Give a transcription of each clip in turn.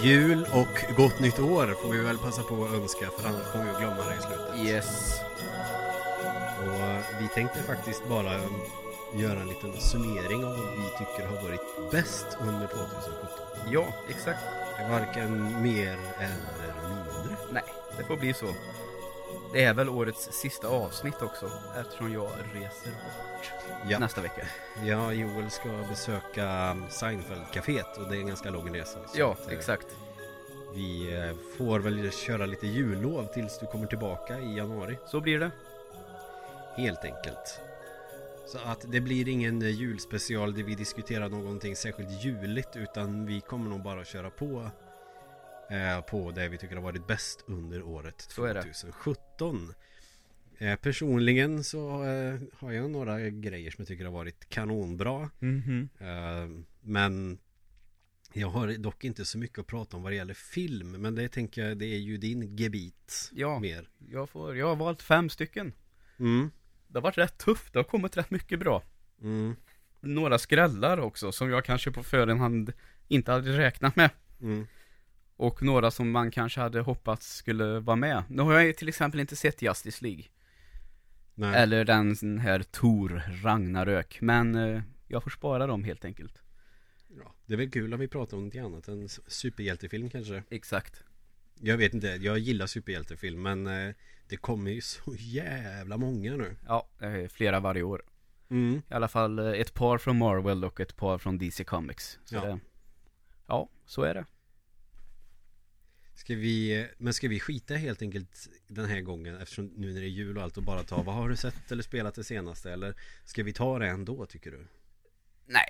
God jul och gott nytt år får vi väl passa på att önska för annars kommer vi att glömma det i slutet. Yes. Och vi tänkte faktiskt bara göra en liten summering av vad vi tycker har varit bäst under 2017. Ja, exakt. Varken mer eller mindre. Nej, det får bli så. Det är väl årets sista avsnitt också eftersom jag reser bort Ja. nästa vecka. Ja, Joel ska besöka Seinfeld-caféet och det är en ganska lång resa. Ja, att, eh, exakt. Vi eh, får väl köra lite jullov tills du kommer tillbaka i januari. Så blir det. Helt enkelt. Så att det blir ingen eh, julspecial där vi diskuterar någonting särskilt juligt utan vi kommer nog bara köra på på det vi tycker har varit bäst under året Så är det. 2017. Eh, personligen så eh, har jag några grejer som jag tycker har varit kanonbra. Mhm. Eh, men jag har dock inte så mycket att prata om vad det gäller film men det tänker jag det är ju din gebit Ja. mer. Jag, får, jag har valt fem stycken. Mm. Det har varit rätt tufft. Det har kommit rätt mycket bra. Mm. Några skrällar också som jag kanske på förhand inte hade räknat med. Mm. Och några som man kanske hade hoppats skulle vara med. Nu har jag ju till exempel inte sett Justice League. Nej. Eller den här Tor Ragnarök. Men eh, jag får spara dem helt enkelt. Ja, det är väl kul om vi pratar om något annat än superhjältefilm kanske Exakt. Jag vet inte, jag gillar superhjältefilm men eh, det kommer ju så jävla många nu Ja, eh, flera varje år. mm. I alla fall eh, ett par från Marvel och ett par från DC Comics. Så Ja. Det, ja, så är det. Ska vi, men ska vi skita helt enkelt den här gången eftersom nu när det är jul och allt och bara ta vad har du sett eller spelat det senaste eller ska vi ta det ändå tycker du? Nej.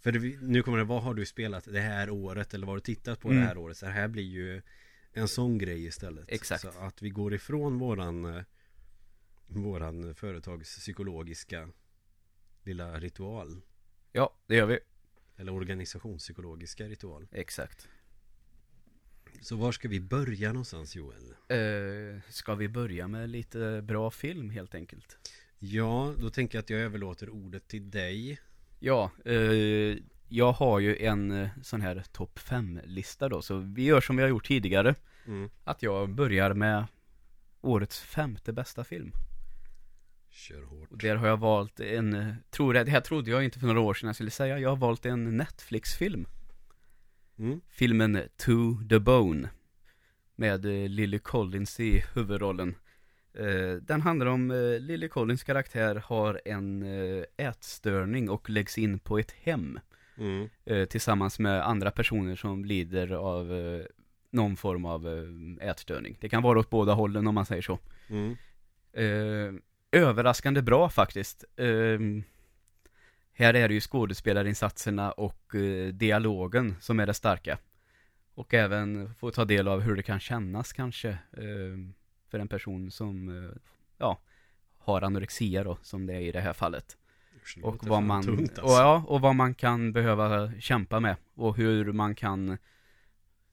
För det, nu kommer det, vad har du spelat det här året eller vad har du tittat på Mm. det här året? Så det här blir ju en sån grej istället Exakt. Så att vi går ifrån våran Våran företagspsykologiska Lilla ritual Ja, det gör vi. Eller organisationspsykologiska ritual Exakt. Så var ska vi börja någonstans Joel? Eh, ska vi börja med lite bra film helt enkelt? Ja, då tänker jag att jag överlåter ordet till dig Ja, eh, jag har ju en eh, sån här topp 5-lista då, så vi gör som vi har gjort tidigare. mm. Att jag börjar med årets femte bästa film. Kör hårt Och där har jag valt en, eh, tror jag, det här trodde jag inte för några år sedan jag skulle säga, jag har valt en Netflix-film. Mm. Filmen To the Bone. Med eh, Lily Collins i huvudrollen. Eh, Den handlar om eh, Lily Collins karaktär har en ätstörning och läggs in på ett hem. Mm. Tillsammans med andra personer som lider av någon form av ätstörning. Det kan vara åt båda hållen om man säger så. Mm. Överraskande bra faktiskt. Här är det ju skådespelarinsatserna och eh, dialogen som är det starka. Och även få ta del av hur det kan kännas kanske eh, för en person som, eh, ja, har anorexia då, som det är i det här fallet. Och vad man, tungt, och, alltså. ja, och vad man kan behöva kämpa med. Och hur man kan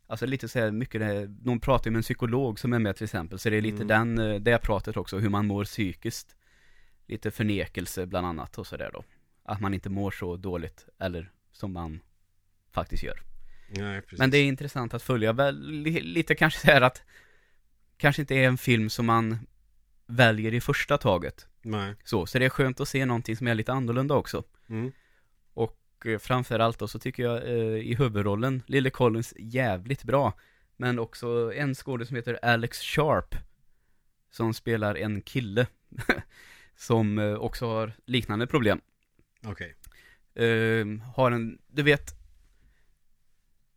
Alltså lite så här mycket det, de pratar ju med en psykolog som är med till exempel, så det är lite Mm. den, det pratet också, hur man mår psykiskt. Lite förnekelse bland annat och sådär då. Att man inte mår så dåligt, eller som man faktiskt gör. Nej, precis. Men det är intressant att följa, väl, li, lite kanske så här att Kanske inte är en film som man väljer i första taget. Nej. Så, så det är skönt att se någonting som är lite annorlunda också. Mm. Och eh, framförallt då så tycker jag eh, i huvudrollen Lily Collins jävligt bra. Men också en skådespelare som heter Alex Sharp. Som spelar en kille. som eh, också har liknande problem. Okej. Eh, har en, du vet.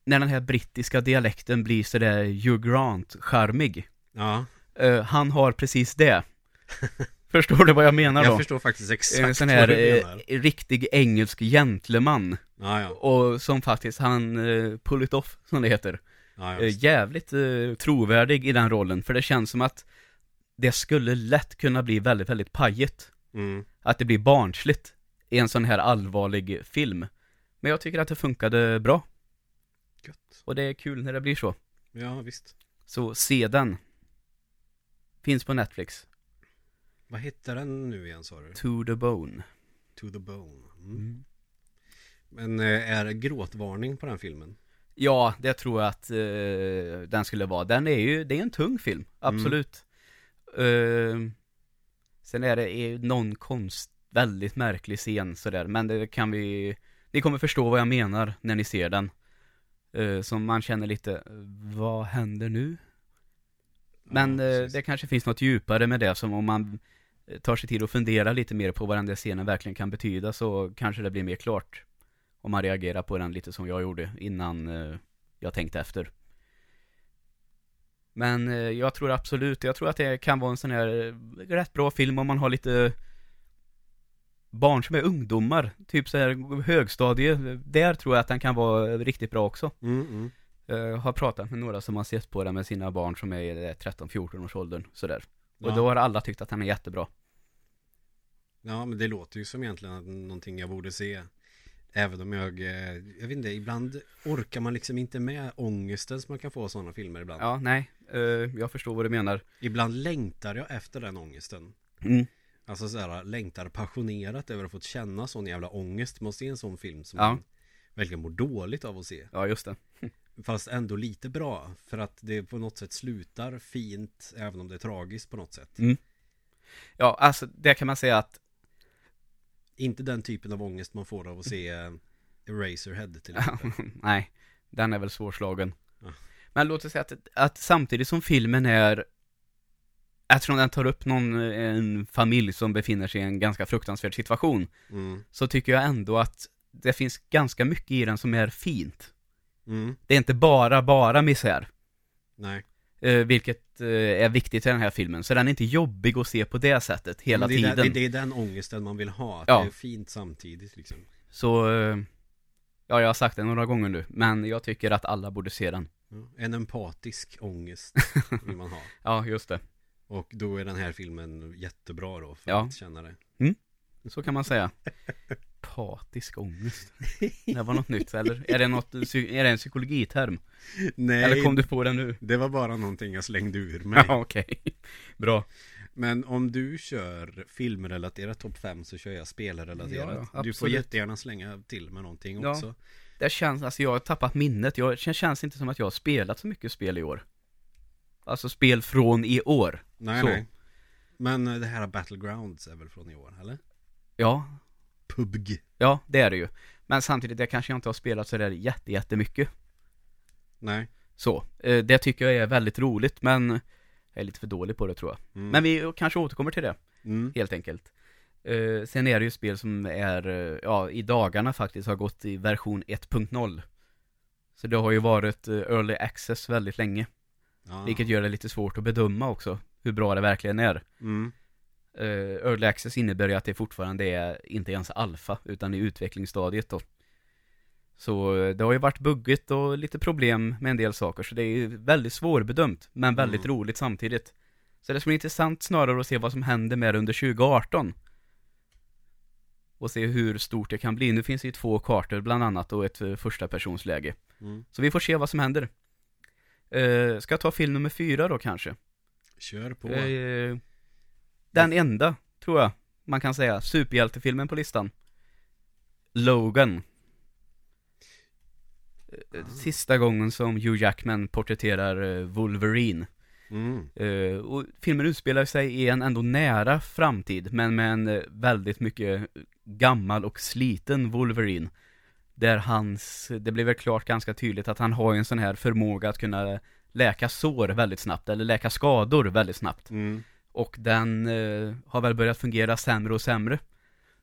När den här brittiska dialekten blir sådär Hugh Grant-charmig. Ja. Eh, han har precis det. Förstår du vad jag menar då? Jag förstår faktiskt exakt en sån vad här du eh, menar. riktig engelsk gentleman. Ja, ja. Och som faktiskt, han eh, pull it off, som det heter. ja. Eh, jävligt eh, trovärdig i den rollen, för det känns som att det skulle lätt kunna bli väldigt, väldigt pajigt. Mm. Att det blir barnsligt i en sån här allvarlig film. Men jag tycker att det funkade bra. Gött. Och det är kul när det blir så. Ja, visst. Så se den. Finns på Netflix. Vad heter den nu igen sa du? To the bone. To the bone. Mm. Men eh, är det gråtvarning på den filmen? Ja, det tror jag att eh, den skulle vara. Den är ju, det är en tung film, absolut. Eh, sen är det är någon konst, väldigt märklig scen sådär, men det kan vi, ni kommer förstå vad jag menar när ni ser den. Eh, som man känner lite, vad händer nu? Men Ja, precis. det kanske finns något djupare med det, som om man eh, tar sig tid att fundera lite mer på vad den där scenen verkligen kan betyda, så kanske det blir mer klart. Om man reagerar på den lite som jag gjorde innan eh, jag tänkte efter. Men jag tror absolut, jag tror att det kan vara en sån här rätt bra film om man har lite barn som är ungdomar, typ så här högstadie. Där tror jag att den kan vara riktigt bra också. Mm, mm. Jag har pratat med några som har sett på den med sina barn som är i 13-14 års åldern, sådär. Och Ja. då har alla tyckt att den är jättebra. Ja, men det låter ju som egentligen någonting jag borde se. Även om jag, eh, jag vet inte, ibland orkar man liksom inte med ångesten som man kan få av sådana filmer ibland. Ja, nej, eh, jag förstår vad du menar. Ibland längtar jag efter den ångesten. Mm. Alltså såhär, längtar passionerat över att få känna sån jävla ångest med att se en sån film som Ja. man verkligen mår dåligt av att se. Ja, just det. Fast ändå lite bra, för att det på något sätt slutar fint, även om det är tragiskt på något sätt. Mm. Ja, alltså det kan man säga att Inte den typen av ångest man får av att se eh, Eraserhead till exempel. Nej, den är väl svårslagen. Ja. Men låt oss säga att, att samtidigt som filmen är Eftersom den tar upp någon, en familj som befinner sig i en ganska fruktansvärd situation Mm. Så tycker jag ändå att det finns ganska mycket i den som är fint Mm. Det är inte bara, bara misär Nej. eh, Vilket eh, är viktigt i den här filmen Så den är inte jobbig att se på det sättet hela det tiden Den, det, det är den ångesten man vill ha, att Ja. det är fint samtidigt liksom. Så eh, Ja, jag har sagt det några gånger nu Men jag tycker att alla borde se den. En empatisk ångest vill man ha. Ja, just det Och då är den här filmen jättebra då för Ja. att känna det. Så kan man säga. Patisk ångest. Det var något nytt, eller? Är det, något, är det en psykologiterm? Nej, Eller kom du på den nu? det var bara någonting jag slängde ur mig. Ja, okej. Bra. Men om du kör filmrelaterat topp 5 så kör jag spelrelaterat. Ja, du får jättegärna slänga till med någonting Ja. också. Det känns, alltså jag har tappat minnet. Jag, det känns inte som att jag har spelat så mycket spel i år. Alltså spel från i år. Nej, Så. nej. Men eh, det här Battlegrounds är väl från i år, eller? Ja, PubG. ja det är det ju. Men samtidigt, det kanske jag inte har spelat så där jätte, jättemycket. Nej. Så, eh, det tycker jag är väldigt roligt, men jag är lite för dålig på det tror jag. Mm. Men vi kanske återkommer till det. Mm. helt enkelt. Eh, sen är det ju spel som är, ja, i dagarna faktiskt har gått i version 1.0. Så det har ju varit early access väldigt länge, Ja. vilket gör det lite svårt att bedöma också, hur bra det verkligen är. Mm. Eh, early access innebär ju att det fortfarande är inte ens alfa, utan i utvecklingsstadiet då. Så eh, det har ju varit buggigt och lite problem med en del saker, så det är ju väldigt svårbedömt, men väldigt Mm. roligt samtidigt. Så det ska bli intressant snarare att se vad som händer med det under 2018. Och se hur stort det kan bli. Nu finns det ju två kartor bland annat och ett eh, första personsläge. Mm. Så vi får se vad som händer. Eh, ska jag ta film nummer fyra då kanske? Kör på. Eh, den enda, tror jag, man kan säga, superhjältefilmen på listan. Logan. Eh, Sista gången som Hugh Jackman porträtterar eh, Wolverine. Mm. Eh, och filmen utspelar sig i en ändå nära framtid, men med en väldigt mycket gammal och sliten Wolverine. Där hans, det blir väl klart ganska tydligt att han har en sån här förmåga att kunna läka sår väldigt snabbt, eller läka skador väldigt snabbt. Mm. Och den eh, har väl börjat fungera sämre och sämre.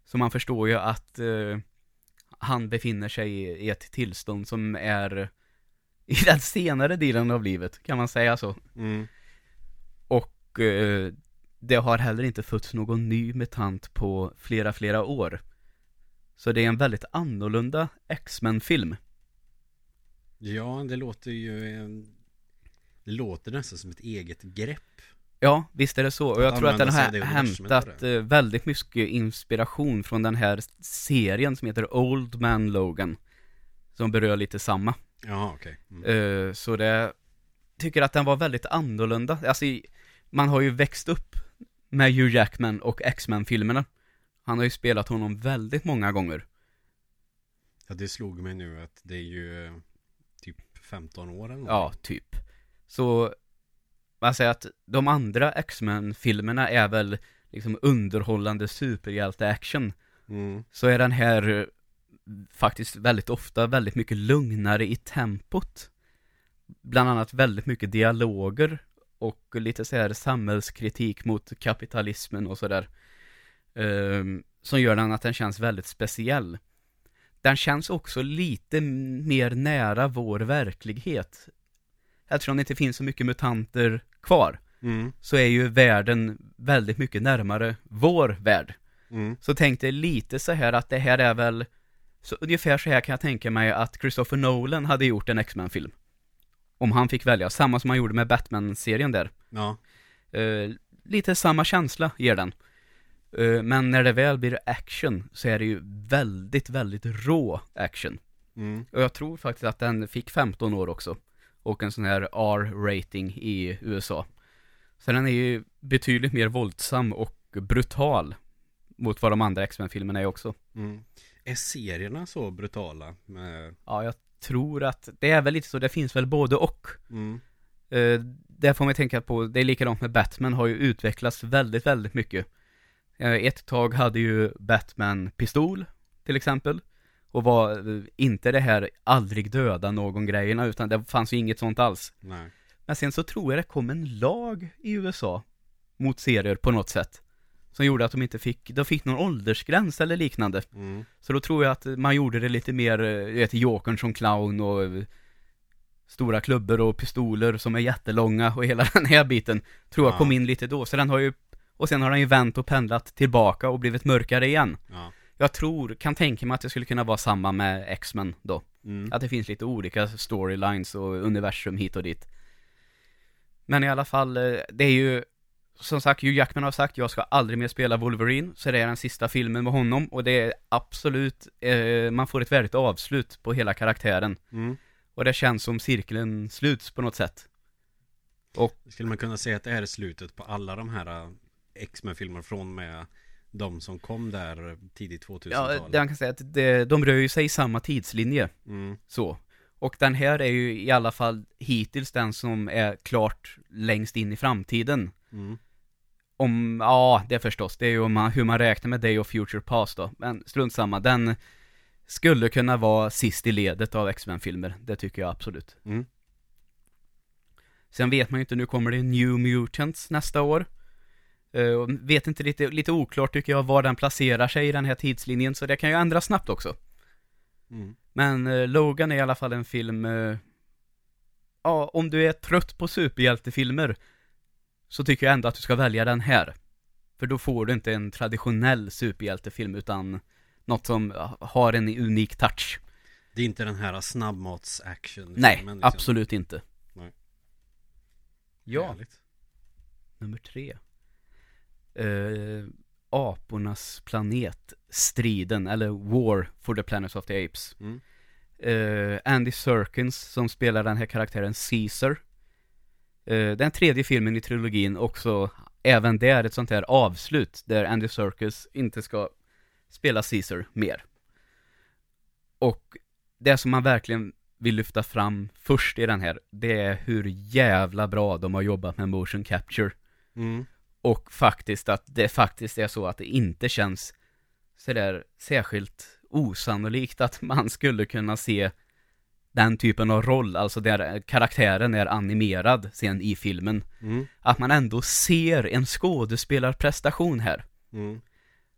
Så man förstår ju att eh, han befinner sig i, i ett tillstånd som är i den senare delen av livet, kan man säga så. Mm. Och eh, det har heller inte fötts någon ny mutant på flera, flera år. Så det är en väldigt annorlunda X-Men-film. Ja, det låter ju eh, Det låter nästan som ett eget grepp Ja, visst är det så. Och jag Att tror att den har hämtat eh, väldigt mycket inspiration från den här serien som heter Old Man Logan. Som berör lite samma. Ja, okej mm. Eh, så det tycker att den var väldigt annorlunda. Alltså, man har ju växt upp med Hugh Jackman och X-Men-filmerna. Han har ju spelat honom väldigt många gånger. Ja, det slog mig nu att det är ju eh, Typ 15 år eller Ja, typ. Så man säger att de andra X-Men-filmerna är väl liksom underhållande superhjälte-action. Mm. Så är den här eh, faktiskt väldigt ofta väldigt mycket lugnare i tempot. Bland annat väldigt mycket dialoger och lite så här samhällskritik mot kapitalismen och sådär. Um, som gör den att den känns väldigt speciell. Den känns också lite mer nära vår verklighet. Eftersom det inte finns så mycket mutanter kvar. Mm. Så är ju världen väldigt mycket närmare vår värld. Mm. Så tänk dig lite så här att det här är väl så ungefär så här kan jag tänka mig att Christopher Nolan hade gjort en X-Men-film. Om han fick välja, samma som han gjorde med Batman-serien där. Ja. Uh, lite samma känsla ger den. Uh, men när det väl blir action så är det ju väldigt, väldigt rå action. Mm. Och jag tror faktiskt att den fick 15 år också. Och en sån här R-rating i USA. Så den är ju betydligt mer våldsam och brutal mot vad de andra X-Men-filmerna är också. Mm. Är serierna så brutala? Med... Ja, jag tror att det är väl lite så, det finns väl både och. Mm. Uh, det får man tänka på, det är likadant med Batman har ju utvecklats väldigt, väldigt mycket. Uh, ett tag hade ju Batman pistol, till exempel. Och var uh, inte det här aldrig döda någon grejerna, utan det fanns ju inget sånt alls. Nej. Men sen så tror jag det kom en lag i USA mot serier på något sätt. Som gjorde att de inte fick, de fick någon åldersgräns eller liknande. Mm. Så då tror jag att man gjorde det lite mer, du vet, Jokern som clown och eh, stora klubbor och pistoler som är jättelånga och hela den här biten tror jag Ja. kom in lite då. Så den har ju, och sen har den ju vänt och pendlat tillbaka och blivit mörkare igen. Ja. Jag tror, kan tänka mig att det skulle kunna vara samma med X-Men då. Mm. Att det finns lite olika storylines och universum hit och dit. Men i alla fall, eh, det är ju som sagt, Hugh Jackman har sagt jag ska aldrig mer spela Wolverine, så det är den sista filmen med honom och det är absolut, eh, man får ett värdigt avslut på hela karaktären. Mm. Och det känns som cirkeln sluts på något sätt. Och Skulle man kunna säga att det här är slutet på alla de här äh, X-Men-filmer från med de som kom där tidigt 2000-tal? ja, det man kan säga att det, de rör ju sig i samma tidslinje, Mm. så. Och den här är ju i alla fall hittills den som är klart längst in i framtiden. Mm. Om, ja, det förstås, det är ju man, hur man räknar med Day of Future Past då. Men strunt samma, den skulle kunna vara sist i ledet av X-Men-filmer. Det tycker jag absolut. Mm. Sen vet man ju inte, nu kommer det New Mutants nästa år. Och vet inte lite, lite oklart tycker jag var den placerar sig i den här tidslinjen, så det kan ju ändras snabbt också. Mm. Men eh, Logan är i alla fall en film, eh, ja, om du är trött på superhjältefilmer så tycker jag ändå att du ska välja den här. För då får du inte en traditionell superhjältefilm utan något som har en unik touch. Det är inte den här snabbmats-action Nej, liksom. absolut inte. Nej. Ja, Härligt. nummer tre. Eh, apornas planet, striden, eller War for the Planet of the Apes. Mm. Eh, Andy Serkins som spelar den här karaktären Caesar. Eh, den tredje filmen i trilogin också, även där ett sånt här avslut där Andy Serkis inte ska spela Caesar mer. Och det som man verkligen vill lyfta fram först i den här, det är hur jävla bra de har jobbat med motion capture. Mm. Och faktiskt att det faktiskt är så att det inte känns sådär särskilt osannolikt att man skulle kunna se den typen av roll, alltså där karaktären är animerad sen i filmen. Mm. Att man ändå ser en skådespelarprestation här. Mm.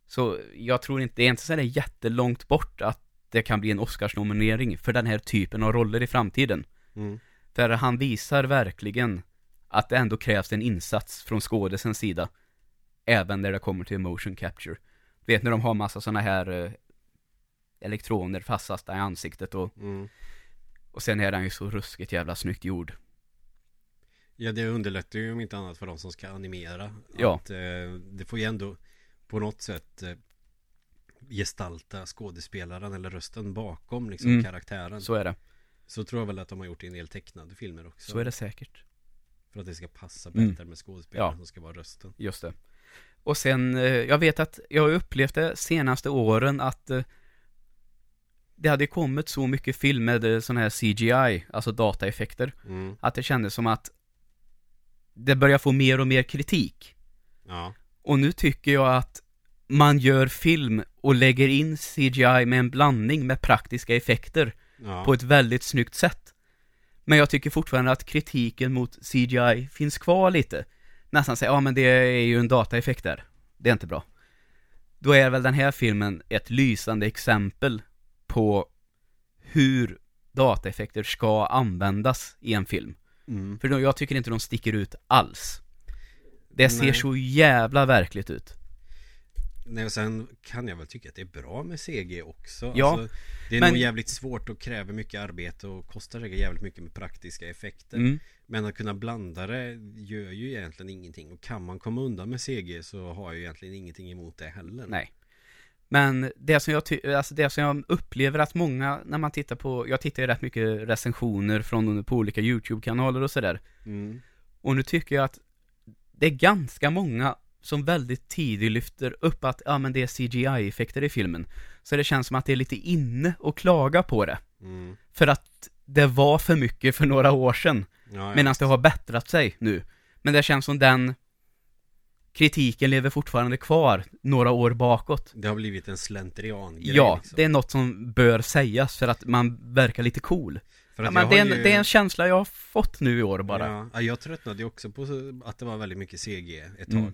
Så jag tror inte, det är inte sådär jättelångt bort att det kan bli en Oscarsnominering för den här typen av roller i framtiden. Mm. Där han visar verkligen att det ändå krävs en insats från skådesens sida. Även när det kommer till motion capture. Du vet när de har massa sådana här eh, elektroner fastsatta i ansiktet och, Mm. och sen är den ju så ruskigt jävla snyggt gjord. Ja, det underlättar ju om inte annat för de som ska animera. Ja. Att, eh, det får ju ändå på något sätt eh, gestalta skådespelaren eller rösten bakom liksom Mm. karaktären. Så. Så är det. tror jag väl att de har gjort i en del tecknade filmer också. Så är det säkert. För att det ska passa Mm. bättre med skådespelaren Ja. som ska vara rösten. Just det. Och sen, eh, jag vet att jag har upplevt det senaste åren att eh, det hade kommit så mycket film med eh, sån här CGI, alltså dataeffekter, Mm. att det kändes som att det börjar få mer och mer kritik. Ja. Och nu tycker jag att man gör film och lägger in CGI med en blandning med praktiska effekter Ja. på ett väldigt snyggt sätt. Men jag tycker fortfarande att kritiken mot CGI finns kvar lite. Nästan säga, ja men det är ju en dataeffekt där. Det är inte bra. Då är väl den här filmen ett lysande exempel på hur dataeffekter ska användas i en film. Mm. För då, jag tycker inte de sticker ut alls. Det ser Nej. så jävla verkligt ut. Nej, och sen kan jag väl tycka att det är bra med CG också. Ja, alltså, det är men- nog jävligt svårt och kräver mycket arbete och kostar säkert jävligt mycket med praktiska effekter. Mm. Men att kunna blanda det gör ju egentligen ingenting. Och kan man komma undan med CG så har jag egentligen ingenting emot det heller. Nej. Men det som jag ty- alltså det som jag upplever att många, när man tittar på, jag tittar ju rätt mycket recensioner från på olika YouTube-kanaler och sådär. Mm. Och nu tycker jag att det är ganska många som väldigt tidigt lyfter upp att, ja men det är CGI-effekter i filmen. Så det känns som att det är lite inne att klaga på det. Mm. För att det var för mycket för några år sedan. Ja. Medan det har bättrat sig nu. Men det känns som den kritiken lever fortfarande kvar några år bakåt. Det har blivit en slentrian Ja, liksom. det är något som bör sägas för att man verkar lite cool. Ja, men det, är en, ju- det är en känsla jag har fått nu i år bara. Ja, ja, jag tröttnade ju också på att det var väldigt mycket CG ett Mm.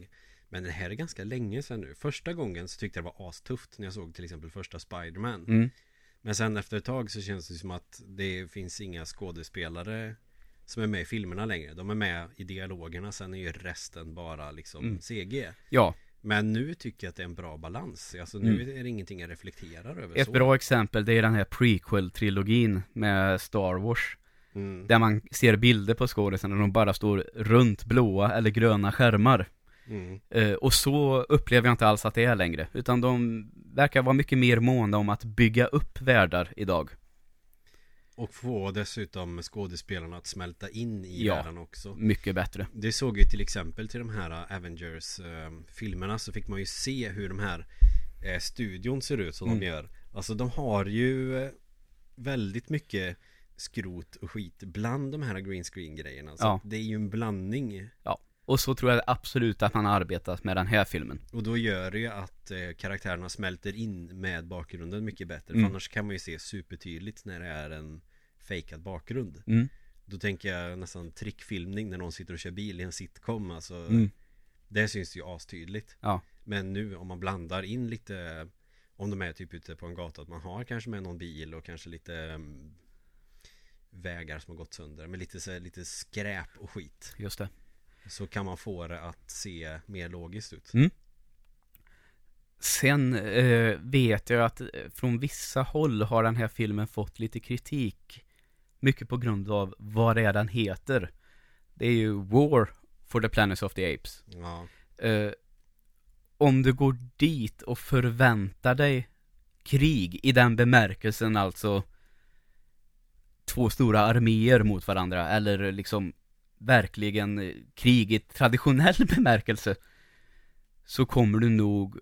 Men det här är ganska länge sedan nu. Första gången så tyckte jag det var astufft när jag såg till exempel första Spiderman. Mm. Men sen efter ett tag så känns det som att det finns inga skådespelare som är med i filmerna längre. De är med i dialogerna, sen är ju resten bara liksom Mm. CG. Ja, Men nu tycker jag att det är en bra balans. Alltså nu är det ingenting jag reflekterar över. ett så. bra exempel det är den här prequel-trilogin med Star Wars. Mm. Där man ser bilder på skådisarna och de bara står runt blåa eller gröna skärmar. Mm. Eh, och så upplever jag inte alls att det är längre. Utan de verkar vara mycket mer måna om att bygga upp världar idag. Och få dessutom skådespelarna att smälta in i Ja. världen också. Mycket bättre. Det såg ju till exempel till de här Avengers-filmerna så fick man ju se hur de här eh, studion ser ut som Mm. de gör. Alltså de har ju eh, väldigt mycket skrot och skit bland de här green screen grejerna. Så Ja. det är ju en blandning. Ja. Och så tror jag absolut att man har arbetat med den här filmen. Och då gör det ju att eh, karaktärerna smälter in med bakgrunden mycket bättre. Mm. För annars kan man ju se supertydligt när det är en fejkad bakgrund. Mm. Då tänker jag nästan trickfilmning när någon sitter och kör bil i en sitcom. Alltså, Mm. Det syns ju astydligt. Ja. Men nu om man blandar in lite Om de är typ ute på en gata Att man har kanske med någon bil och kanske lite mm, Vägar som har gått sönder Med lite, så lite skräp och skit Just det. Så kan man få det att se mer logiskt ut Mm. Sen eh, vet jag att eh, från vissa håll har den här filmen fått lite kritik. Mycket på grund av vad det är den heter. Det är ju War for the Planet of the Apes. Ja, Eh, om du går dit och förväntar dig krig i den bemärkelsen alltså två stora arméer mot varandra eller liksom verkligen eh, krig i traditionell bemärkelse så kommer du nog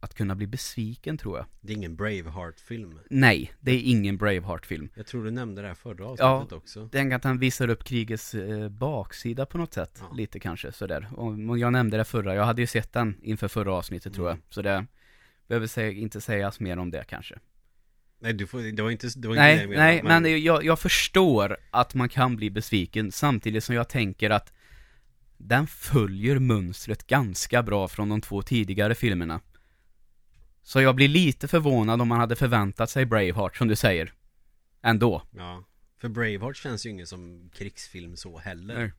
att kunna bli besviken tror jag. Det är ingen Braveheart-film Nej, det är ingen Braveheart-film. Jag tror du nämnde det här förra Ja. avsnittet också Den att han visar upp krigets eh, baksida på något sätt, Ja. lite kanske sådär. Och jag nämnde det förra, jag hade ju sett den inför förra avsnittet tror jag. Mm. Så det behöver säga, inte sägas mer om det kanske. Nej, du får, det var inte, det var inte det Nej, jag menade, nej, men, jag, jag förstår att man kan bli besviken samtidigt som jag tänker att den följer mönstret ganska bra från de två tidigare filmerna. Så jag blir lite förvånad om man hade förväntat sig Braveheart som du säger. Ändå. Ja För Braveheart känns ju ingen som krigsfilm så heller Nej.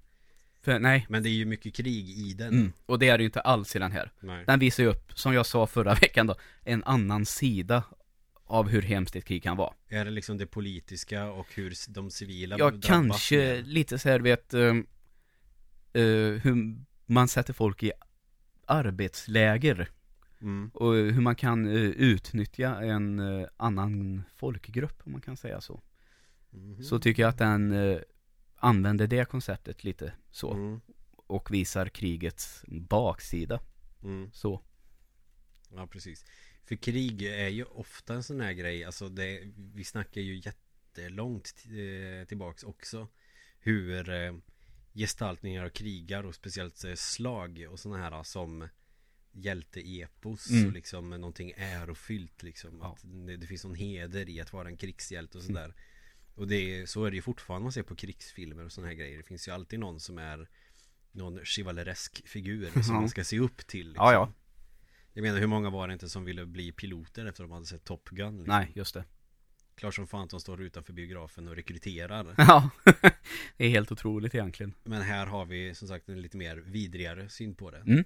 För, nej. Men det är ju mycket krig i den Mm. Och det är det ju inte alls i den här. Nej. Den visar ju upp, som jag sa förra veckan då, en annan sida av hur hemskt ett krig kan vara. Är det liksom det politiska och hur de civila Ja, kanske lite så här, vet, uh, hur man sätter folk i arbetsläger mm. och hur man kan eh, utnyttja en eh, annan folkgrupp, om man kan säga så. Mhm. Så tycker jag att den använder det konceptet lite så, mm. och visar krigets baksida, Mm. så. Ja, precis För krig är ju ofta en sån här grej Alltså det, vi snackar ju jättelångt eh, tillbaks också Hur eh, gestaltningar av krigar och speciellt eh, slag och såna här som hjälteepos Mm. och liksom någonting ärofyllt liksom. Ja. Att det, det finns någon heder i att vara en krigshjälte och sådär. Och det är, så är det ju fortfarande man ser på krigsfilmer och sådana här grejer. Det finns ju alltid någon som är någon chevaleresk figur som Ja. man ska se upp till. Liksom. Ja, ja. Jag menar hur många var det inte som ville bli piloter efter att de hade sett Top Gun? Liksom? Nej, just det. Klart som fan att de står utanför biografen och rekryterar. Ja, det är helt otroligt egentligen. Men här har vi som sagt en lite mer vidrigare syn på det. Mm.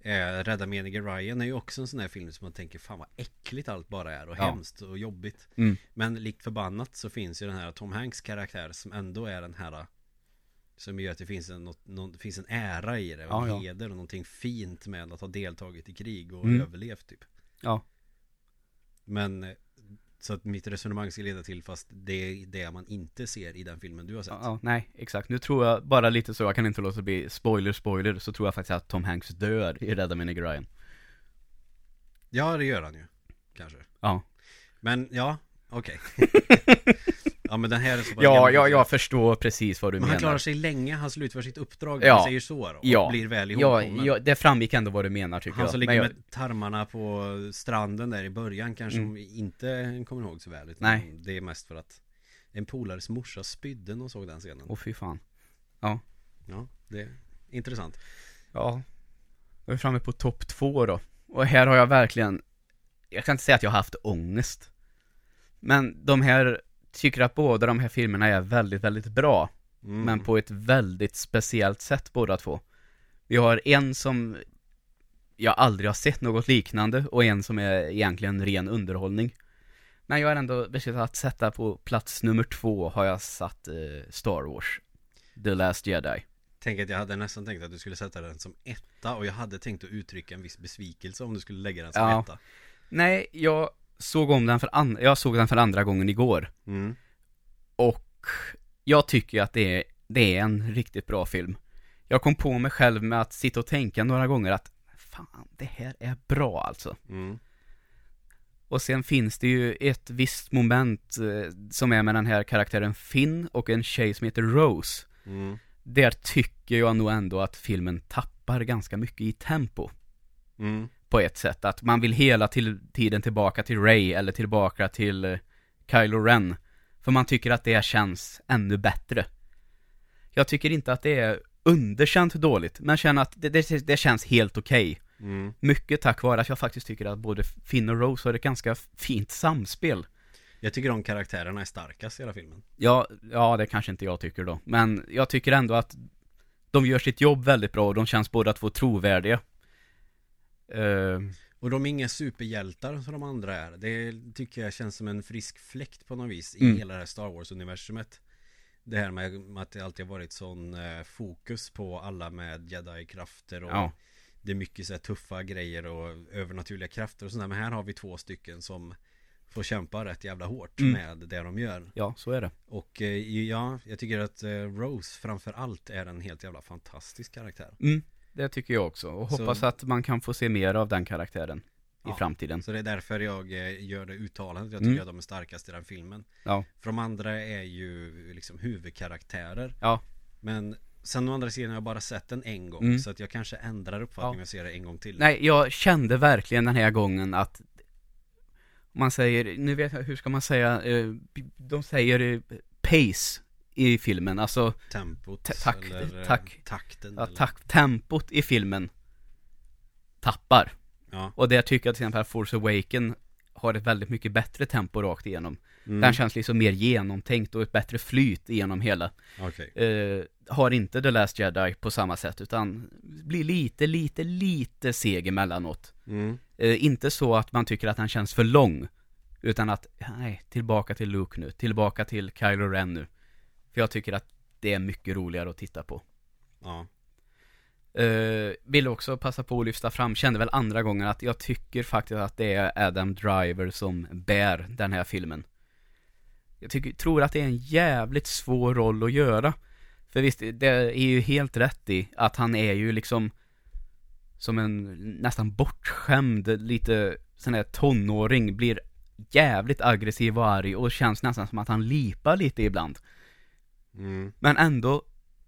Eh, Rädda menige Ryan är ju också en sån här film som man tänker fan vad äckligt allt bara är och Ja. hemskt och jobbigt. Mm. Men likt förbannat så finns ju den här Tom Hanks karaktär som ändå är den här som gör att det finns en, något, någon, finns en ära i det och Ja, en ja. heder och någonting fint med att ha deltagit i krig och Mm. överlevt typ. Ja. Men eh, så att mitt resonemang ska leda till fast det är det man inte ser i den filmen du har sett. Ja, ja, nej, exakt. Nu tror jag, bara lite så, jag kan inte låta det bli spoiler, spoiler, så tror jag faktiskt att Tom Hanks dör i Rädda Minnie Ryan. Ja, det gör han ju. Kanske. Ja. Men ja, okej. ja, men den här är så pass Ja, gammal. ja, jag förstår precis vad du Men han klarar menar. sig länge, han slutför sitt uppdrag, Ja. vi säger så då, och Ja. blir väl Ja, ihågkommen. ja, det framgick ändå vad du menar tycker Han jag. som ligger Men jag, med tarmarna på stranden där i början kanske Mm. mm. inte kommer ihåg så väl utan Nej. Det är mest för att En polares morsa spydde när hon såg den scenen Åh fy fan. Ja, det är intressant Ja. Då är vi framme på topp två då. Och här har jag verkligen, jag kan inte säga att jag har haft ångest. Men de här, tycker att båda de här filmerna är väldigt, väldigt bra. mm. Men på ett väldigt speciellt sätt båda två. Vi har en som jag aldrig har sett något liknande och en som är egentligen ren underhållning. Men jag har ändå beslutat att sätta på plats nummer två har jag satt eh, Star Wars. The Last Jedi. Tänk att jag hade nästan tänkt att du skulle sätta den som etta och jag hade tänkt att uttrycka en viss besvikelse om du skulle lägga den som Ja. etta Nej, jag såg om den för an- jag såg den för andra gången igår. mm. Och jag tycker att det är, det är en riktigt bra film. Jag kom på mig själv med att sitta och tänka några gånger att fan, det här är bra alltså. Mm. Och sen finns det ju ett visst moment eh, som är med den här karaktären Finn och en tjej som heter Rose. Mm. Där tycker jag nog ändå att filmen tappar ganska mycket i tempo. Mm. På ett sätt, att man vill hela till, tiden tillbaka till Ray eller tillbaka till eh, Kylo Ren. För man tycker att det känns ännu bättre. Jag tycker inte att det är underkänt dåligt, men känner att det, det, det känns helt okej. Mm. Mycket tack vare att jag faktiskt tycker att både Finn och Rose har ett ganska fint samspel. Jag tycker de karaktärerna är starkast i hela filmen Ja, ja det kanske inte jag tycker då. Men jag tycker ändå att de gör sitt jobb väldigt bra och de känns båda två trovärdiga. Eh, Och de är inga superhjältar som de andra är Det tycker jag känns som en frisk fläkt på något vis Mm. I hela det här Star Wars-universumet Det här med med att det alltid har varit sån eh, fokus på alla med jedi-krafter och Ja. Det är mycket så här tuffa grejer och övernaturliga krafter och sådär Men här har vi två stycken som Får kämpa rätt jävla hårt Mm. med det de gör ja, så är det. Och eh, ja, jag tycker att eh, Rose framför allt är en helt jävla fantastisk karaktär Mm, det tycker jag också. Och Så- hoppas att man kan få se mer av den karaktären i Ja. framtiden. Så det är därför jag eh, gör det uttalandet Jag Mm. tycker att de är starkast i den filmen Ja. För de andra är ju liksom huvudkaraktärer Ja. Men sen å andra sidan har jag bara sett den en gång Mm. Så att jag kanske ändrar uppfattning Ja. jag ser det en gång till Nej, jag kände verkligen den här gången att man säger, nu vet jag, hur ska man säga, eh, de säger eh, pace i filmen, alltså Tempot tack, eller eh, tack. takten ja, tack, tempot i filmen tappar. Ja. Och det tycker jag till exempel Force Awaken har ett väldigt mycket bättre tempo rakt igenom. Mm. Den känns liksom mer genomtänkt och ett bättre flyt igenom hela. Okej eh, har inte The Last Jedi på samma sätt utan blir lite, lite, lite seg emellanåt. mm. Eh, inte så att man tycker att han känns för lång. Utan att, nej, tillbaka till Luke nu, tillbaka till Kylo Ren nu. För jag tycker att det är mycket roligare att titta på. Ja Uh, vill också passa på att lyfta fram, kände väl andra gången att jag tycker faktiskt att det är Adam Driver som bär den här filmen. Jag tycker, tror att det är en jävligt svår roll att göra. För visst, det är ju helt rätt i att han är ju liksom som en nästan bortskämd, lite sån här tonåring blir jävligt aggressiv och arg och känns nästan som att han lipar lite ibland. Mm. Men ändå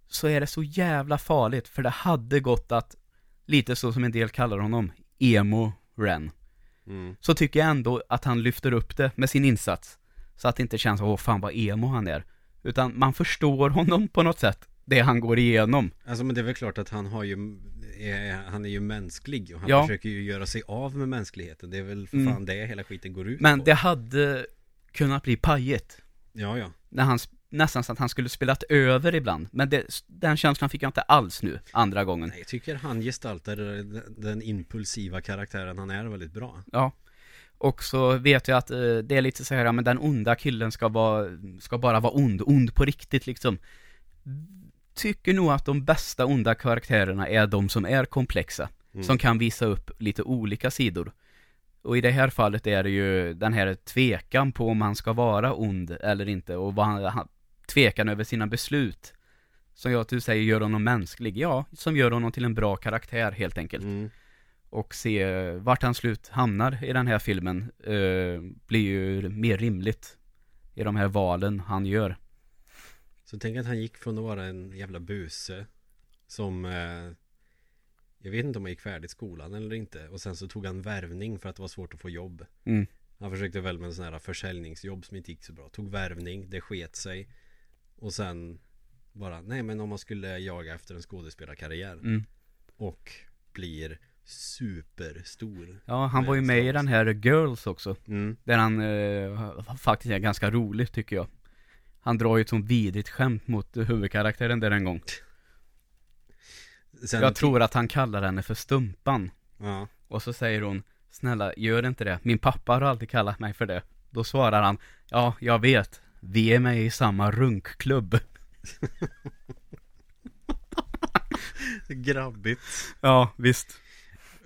så är det så jävla farligt för det hade gått att, lite så som en del kallar honom, emo Ren. Mm. Så tycker jag ändå att han lyfter upp det med sin insats. Så att det inte känns, åh fan vad emo han är. Utan man förstår honom på något sätt, det han går igenom. Alltså men det är väl klart att han har ju är, Han är ju mänsklig och han Ja. försöker ju göra sig av med mänskligheten Det är väl för Mm. fan det hela skiten går ut Men på det hade kunnat bli pajigt. Ja ja När han, nästan så att han skulle spelat över ibland. Men det, den känslan fick jag inte alls nu, andra gången. Jag tycker han gestaltar den- impulsiva karaktären han är väldigt bra Ja. Och så vet jag att eh, det är lite så här, men den onda killen ska vara, ska bara vara ond, ond på riktigt liksom. Tycker nog att de bästa onda karaktärerna är de som är komplexa. Mm. Som kan visa upp lite olika sidor. Och i det här fallet är det ju den här tvekan på om han ska vara ond eller inte och vad han, tvekan över sina beslut. Som jag du säger gör honom mänsklig, ja, som gör honom till en bra karaktär helt enkelt mm. och se vart han slut hamnar i den här filmen eh, blir ju mer rimligt i de här valen han gör. Så tänk att han gick från att vara en jävla buse Som eh, Jag vet inte om han gick färdigt skolan eller inte Och sen så tog han värvning för att det var svårt att få jobb Mm. Han försökte väl med en sån här försäljningsjobb som inte gick så bra Tog värvning, det sket sig Och sen bara Nej men om man skulle jaga efter en skådespelarkarriär Mm. Och blir superstor Ja, han var ju med i den här Girls också, mm. där han eh, faktiskt är ganska rolig tycker jag. Han drar ju ett sånt vidrigt skämt mot huvudkaraktären där en gång. Sen Jag tror att han kallar henne för Stumpan. Ja Och så säger hon, snälla gör inte det, min pappa har alltid kallat mig för det. Då svarar han, ja, jag vet, vi är med i samma runkklubb. Grabbigt Ja, visst.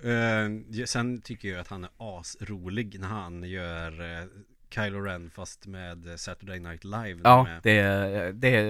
Eh, sen tycker jag att han är asrolig när han gör uh, Kylo Ren fast med Saturday Night Live Ja, är- det är, det är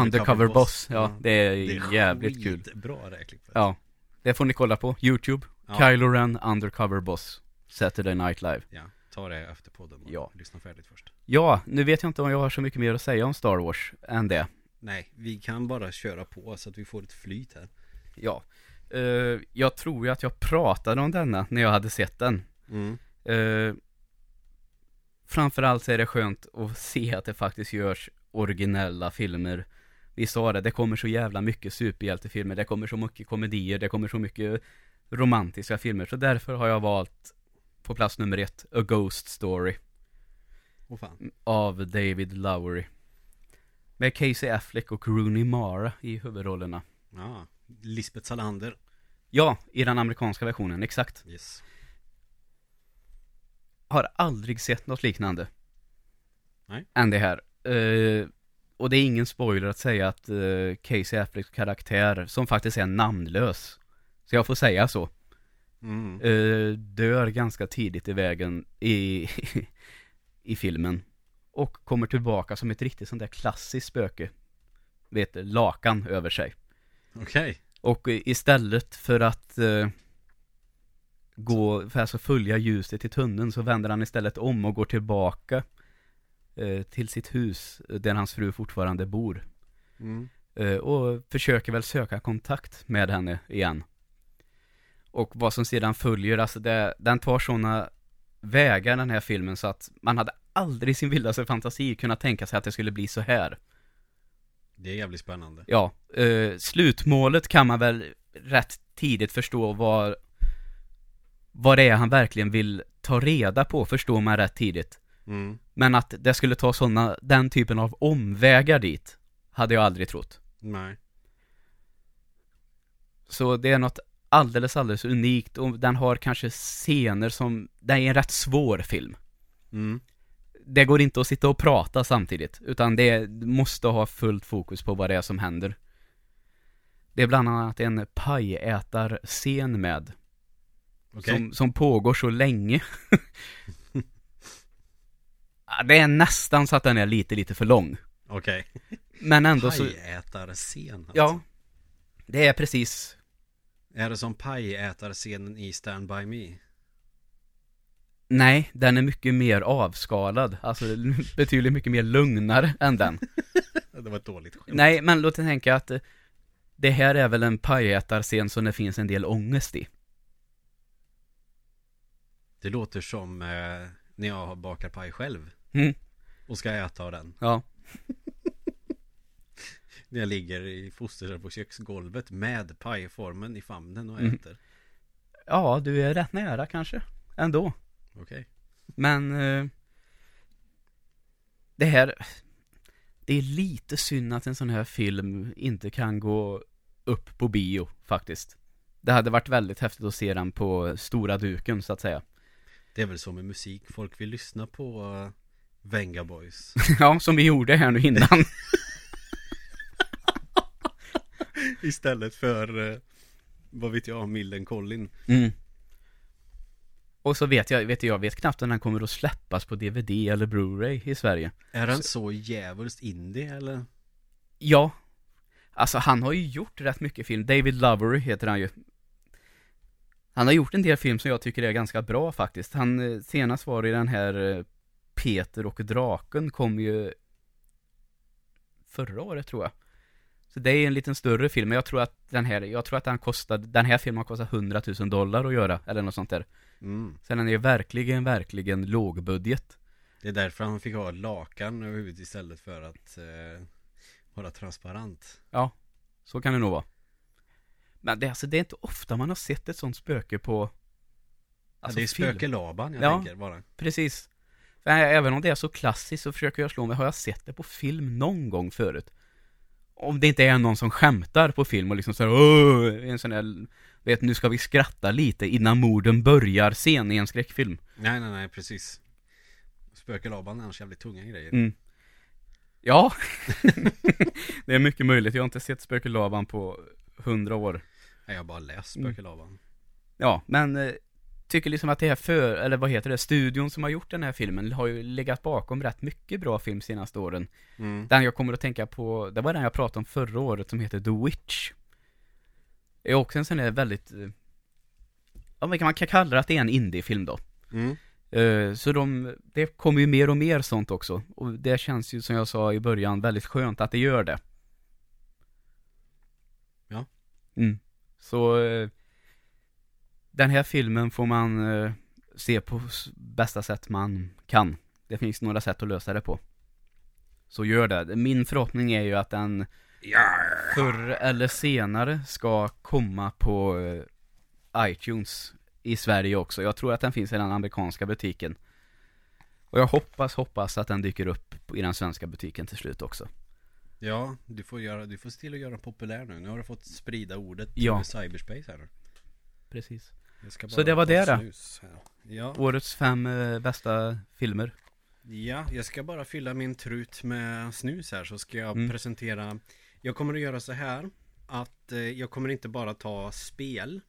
Undercover, Boss. Boss. Ja, Ja. det är, det är jävligt kul. Bra det här klippet Ja, det får ni kolla på. Youtube. Ja. Kylo Ren Undercover Boss. Saturday Night Live. ja, ta det efter podden Ja. lyssna färdigt först Ja, nu vet jag inte om jag har så mycket mer att säga om Star Wars än det. Nej, vi kan bara köra på så att vi får ett flyt här Ja. Eh, jag tror ju att jag pratade om denna när jag hade sett den. mm. Uh, framförallt så är det skönt att se att det faktiskt görs originella filmer. Vi sa det, det kommer så jävla mycket superhjältefilmer, det kommer så mycket komedier, det kommer så mycket romantiska filmer. Så därför har jag valt på plats nummer ett, A Ghost Story fan av David Lowery. Med Casey Affleck och Rooney Mara i huvudrollerna. Ja, Lisbeth Salander Ja, i den amerikanska versionen, exakt. Yes Har aldrig sett något liknande. Nej. Än det här. Eh, och det är ingen spoiler att säga att uh, Casey Afflecks karaktär, som faktiskt är namnlös, så jag får säga så, mm. eh, dör ganska tidigt i vägen i, i filmen. Och kommer tillbaka som ett riktigt sånt där klassiskt spöke. Vet, lakan över sig. Okej Och eh, istället för att eh, gå, för alltså följa ljuset i tunneln så vänder han istället om och går tillbaka eh, till sitt hus där hans fru fortfarande bor. mm. Och försöker väl söka kontakt med henne igen. Och vad som sedan följer, alltså det, den tar sådana vägar den här filmen så att man hade aldrig i sin vildaste fantasi kunnat tänka sig att det skulle bli så här. Det är jävligt spännande Ja, eh, slutmålet kan man väl rätt tidigt förstå vad vad det är han verkligen vill ta reda på, förstår man rätt tidigt. mm. Men att det skulle ta sådana, den typen av omvägar dit, hade jag aldrig trott. Nej Så det är något alldeles, alldeles unikt och den har kanske scener som, det är en rätt svår film. mm. Det går inte att sitta och prata samtidigt, utan det måste ha fullt fokus på vad det är som händer. Det är bland annat en pajätarscen med, Okej som, som pågår så länge. Det är nästan så att den är lite, lite för lång. Okej Men ändå så, Pajätarscen alltså. ja. Det är precis, Är det som pajätarscenen i Stand By Me? Nej, den är mycket mer avskalad. Alltså betydligt mycket mer lugnare än den. Det var ett dåligt skämt. Nej, men låt dig tänka att eh, det här är väl en pajätarscen som det finns en del ångest i. Det låter som eh, när jag bakar paj själv. Mm. Och ska äta av den. Ja. När jag ligger i fosterställning på köksgolvet med pajformen i famnen och Mm. äter. Ja, du är rätt nära kanske. Ändå. Okej. Men eh, det här Det är lite synd att en sån här film inte kan gå upp på bio faktiskt. Det hade varit väldigt häftigt att se den på stora duken så att säga. Det är väl så med musik. Folk vill lyssna på uh, Venga Boys. ja, som vi gjorde här nu innan. Istället för uh, vad vet jag, Millencolin. Mm. Och så vet jag, vet jag, vet knappt om den kommer att släppas på DVD eller Blu-ray i Sverige. Är den så djävulskt indie eller? Ja. Alltså han har ju gjort rätt mycket film. David Lowery heter han ju. Han har gjort en del film som jag tycker är ganska bra faktiskt. Han, eh, senast var i den här eh, Peter och draken kom ju förra året tror jag. Så det är en liten större film, men jag tror att den här, jag tror att den kostade, den här filmen har kostat 100 000 dollar att göra, eller något sånt där. Mm. Så den är verkligen, verkligen lågbudget. Det är därför han fick ha lakan över huvudet istället för att eh, vara transparent. Ja, så kan det nog vara. Men det, alltså, det är inte ofta man har sett ett sånt spöke på Alltså, det är film. spökelaban jag Ja. tänker bara. Precis. För även om det är så klassiskt så försöker jag slå mig, har jag sett det på film någon gång förut? Om det inte är någon som skämtar på film och liksom såhär Åh! En sån där, vet nu ska vi skratta lite innan morden börjar scen i en skräckfilm. Nej, nej, nej, precis. Spökelaban är annars jävligt tunga grejer. Mm. Ja, det är mycket möjligt. Jag har inte sett Spökelaban på hundra år. Nej, jag har bara läst Mm. spökelaban. Ja, men eh, tycker liksom att det här för, eller vad heter det, studion som har gjort den här filmen har ju legat bakom rätt mycket bra film senaste åren. Mm. Den jag kommer att tänka på, det var den jag pratade om förra året som heter The Witch. Det är också en sån där väldigt, ja men man kan kalla det att det är en indiefilm då. Mm. Eh, Så de, det kommer ju mer och mer sånt också. Och det känns ju som jag sa i början väldigt skönt att det gör det. Ja. Mm. Så eh, den här filmen får man eh, se på bästa sätt man kan. Det finns några sätt att lösa det på. Så gör det. Min förhoppning är ju att den förr eller senare ska komma på eh, iTunes i Sverige också. Jag tror att den finns i den amerikanska butiken. Och jag hoppas, hoppas att den dyker upp i den svenska butiken till slut också. Ja, du får, göra, du får se till att göra den populär nu. Nu har du fått sprida ordet Ja. med cyberspace här. Precis. Så det var det då? Ja. Årets fem eh, bästa filmer. ja, jag ska bara fylla min trut med snus här så ska jag Mm. presentera Jag kommer att göra så här att eh, jag kommer inte bara ta spel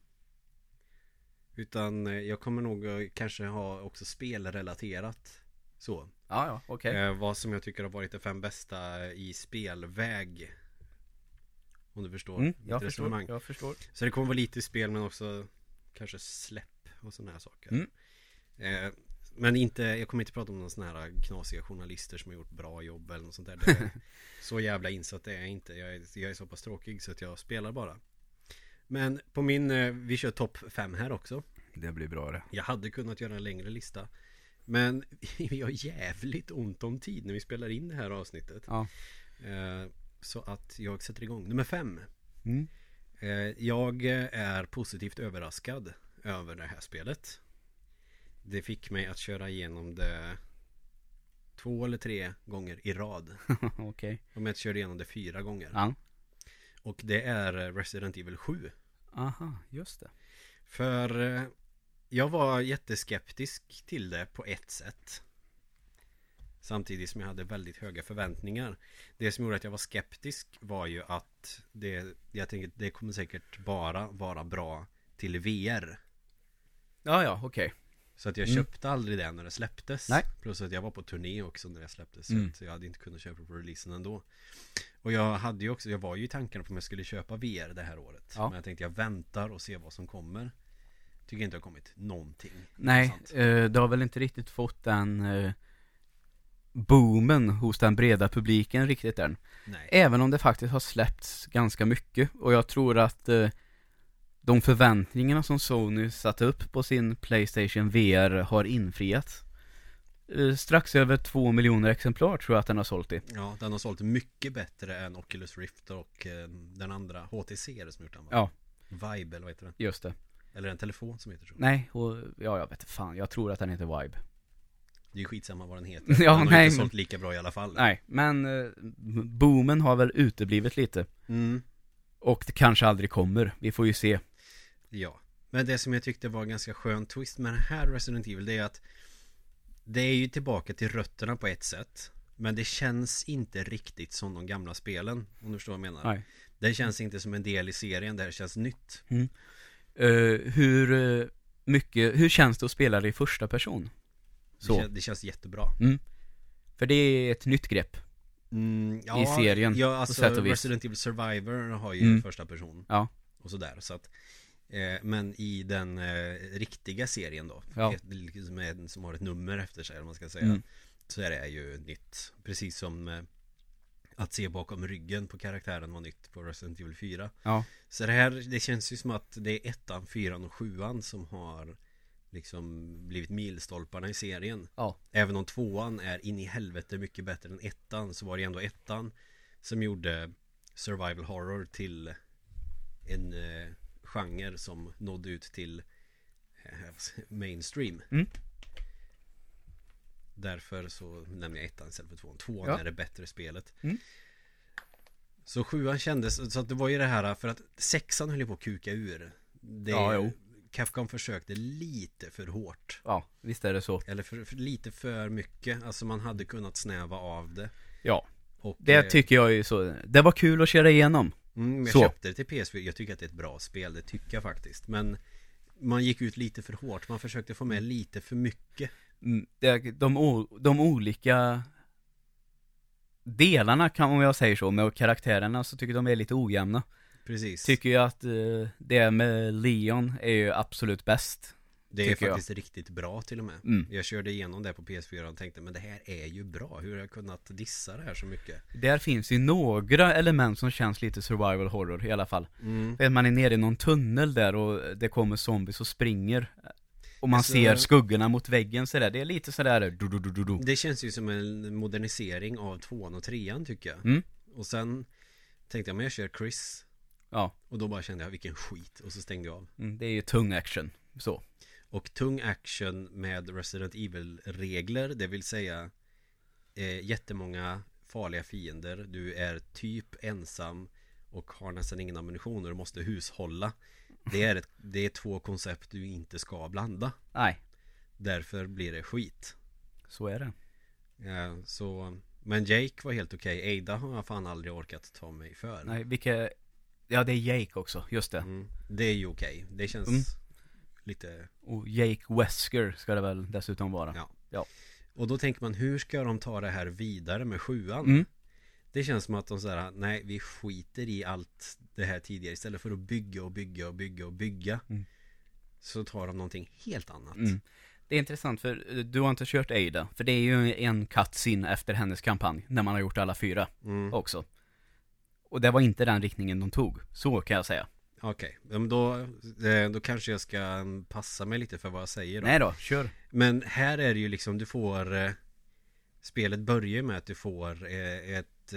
Utan eh, jag kommer nog eh, kanske ha också spelrelaterat Så Ja, ja, okej. eh, Vad som jag tycker har varit de fem bästa i spelväg Om du förstår Mm, jag resonemang. förstår, jag förstår. Så det kommer vara lite spel men också Kanske släpp och sådana här saker. Mm. eh, Men inte, jag kommer inte prata om någon sån här knasiga journalister som har gjort bra jobb eller något sånt där. Det, Så jävla insatt är jag inte. Jag är, jag är så pass tråkig så att jag spelar bara. Men på min, eh, vi kör topp 5 här också. Det blir bra det. Jag hade kunnat göra en längre lista. Men vi har jävligt ont om tid när vi spelar in det här avsnittet. Ja. eh, Så att jag sätter igång. Nummer 5 Mm. Eh, Jag är positivt överraskad över det här spelet. Det fick mig att köra igenom det två eller tre gånger i rad. okej. Om jag körde igenom det fyra gånger. Ja. Och det är Resident Evil 7. Aha, just det. För eh, jag var jätteskeptisk till det på ett sätt. Samtidigt som jag hade väldigt höga förväntningar. Det som gjorde att jag var skeptisk var ju att det, jag tänkte det kommer säkert bara vara bra till VR. Ja, ja, okej. Så att jag Mm. köpte aldrig det när det släpptes. Nej. Plus att jag var på turné också när det släpptes. Mm. Så jag hade inte kunnat köpa på releasen ändå. Och jag hade ju också, jag var ju i tankarna på om jag skulle köpa VR det här året. Ja. Men jag tänkte jag väntar och ser vad som kommer. Tycker inte det har kommit någonting Nej, eh, det har väl inte riktigt fått den eh, boomen hos den breda publiken riktigt än. Nej. Även om det faktiskt har släppts ganska mycket och jag tror att eh, de förväntningarna som Sony satte upp på sin Playstation VR har infriats. Eh, strax över två miljoner exemplar tror jag att den har sålt i. Ja, den har sålt mycket bättre än Oculus Rift och eh, den andra HTC är det som gjort den va? Ja. Vibe eller vad heter den? Just det. Eller en telefon som heter så. Nej, och ja, jag vet fan. Jag tror att den heter Vibe. Det är ju skitsamma vad den heter. Ja, den har nej, inte men- sålt lika bra i alla fall. Nej, men eh, boomen har väl uteblivit lite. Mm. Och det kanske aldrig kommer. Vi får ju se. Ja. Men det som jag tyckte var ganska skön twist med den här Resident Evil det är att det är ju tillbaka till rötterna på ett sätt. Men det känns inte riktigt som de gamla spelen. Om du förstår vad jag menar. Nej. Det känns inte som en del i serien. Det här känns nytt. Eh, hur eh, mycket, hur känns det att spela det i första person? Det, Så. kän, det känns jättebra. För det är ett nytt grepp. Mm, I serien, Ja, på alltså sätt och vis. Resident Evil Survivor har ju Mm. första person. Ja. Och sådär. Så att, eh, men i den eh, riktiga serien då. Ja. ett- liksom med, som har ett nummer efter sig, eller man ska säga. Mm. Så är det ju nytt. Precis som eh, att se bakom ryggen på karaktären var nytt på Resident Evil 4. Ja. Så det här, det känns ju som att det är ettan, fyran och sjuan som har liksom blivit milstolparna i serien. Ja. Även om tvåan är in i helvete mycket bättre än ettan så var det ändå ettan som gjorde survival horror till en eh, genre som nådde ut till eh, mainstream. Mm. Därför så nämner jag ettan istället för tvåan. Tvåan Ja. är det bättre spelet. Mm. Så sjuan kändes, så att det var ju det här för att sexan höll ju på att kuka ur. Det, Ja, jo. Capcom försökte lite för hårt. Ja, visst är det så. Eller för, för lite för mycket. Alltså man hade kunnat snäva av det. Ja. Och, Det eh, tycker jag är så, det var kul att köra igenom. mm, jag så. köpte det till PS4. Jag tycker att det är ett bra spel. Det tycker jag faktiskt. Men man gick ut lite för hårt. Man försökte få med lite för mycket. Mm, det, de, de olika delarna kan om jag säger så, med karaktärerna så tycker jag de är lite ojämna. Precis. Tycker ju att eh, det med Leon är ju absolut bäst. det är tycker jag. faktiskt riktigt bra till och med. Mm. Jag körde igenom det på PS4 och tänkte men det här är ju bra. Hur har jag kunnat dissa det här så mycket? Där finns ju några element som känns lite survival horror i alla fall. Mm. Man är nere i någon tunnel där och det kommer zombies och springer. Och man Alltså- ser skuggorna mot väggen sådär. Det är lite sådär du, du, du, du. Det känns ju som en modernisering av tvåan och trean tycker jag. Mm. Och sen tänkte jag men jag kör Chris. Ja, Och då bara kände jag vilken skit. Och så stängde jag av. mm, det är ju tung action. Så. Och tung action med Resident Evil-regler, det vill säga eh, jättemånga farliga fiender. Du är typ ensam och har nästan ingen ammunition och du måste hushålla. Det är, ett, det är två koncept du inte ska blanda. Nej, Därför blir det skit. så är det. Ja, så, men Jake var helt okej. Ada har jag fan aldrig orkat ta mig för. Nej, vilka... Ja, det är Jake också, just det. Mm, det är ju okej. Det känns Mm. lite Och Jake Wesker ska det väl dessutom vara. Ja. Ja. Och då tänker man hur ska de ta det här vidare med sjuan? Mm. Det känns som att de säger nej vi skiter i allt det här tidigare istället för att bygga och bygga och bygga och bygga. Mm. Så tar de någonting helt annat. Mm. Det är intressant för eh, du har inte kört Ada, för det är ju en cutscene efter hennes kampanj, när man har gjort alla fyra Mm. också. Och det var inte den riktningen de tog, så kan jag säga. Okej, men då, eh, då kanske jag ska passa mig lite för vad jag säger då. Nej då, kör. Men här är det ju liksom du får eh, Spelet börjar med att du får eh, ett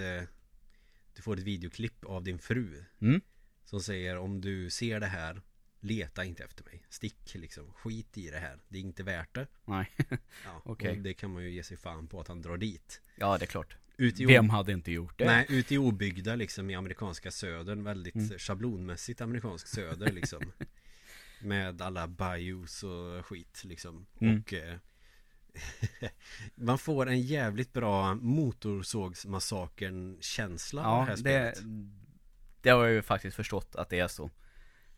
Du får ett videoklipp av din fru Mm. Som säger om du ser det här Leta inte efter mig Stick liksom, skit i det här Det är inte värt det Nej. ja, Okej. Och det kan man ju ge sig fan på att han drar dit Ja, det är klart. Ut i, Vem hade inte gjort det? Nej, ute i obyggda liksom i amerikanska södern Väldigt Mm. schablonmässigt amerikansk söder liksom Med alla bayous och skit liksom Mm. Och eh, Man får en jävligt bra Motorsågsmassakern känsla av det Ja, här det, det har jag ju faktiskt förstått att det är så.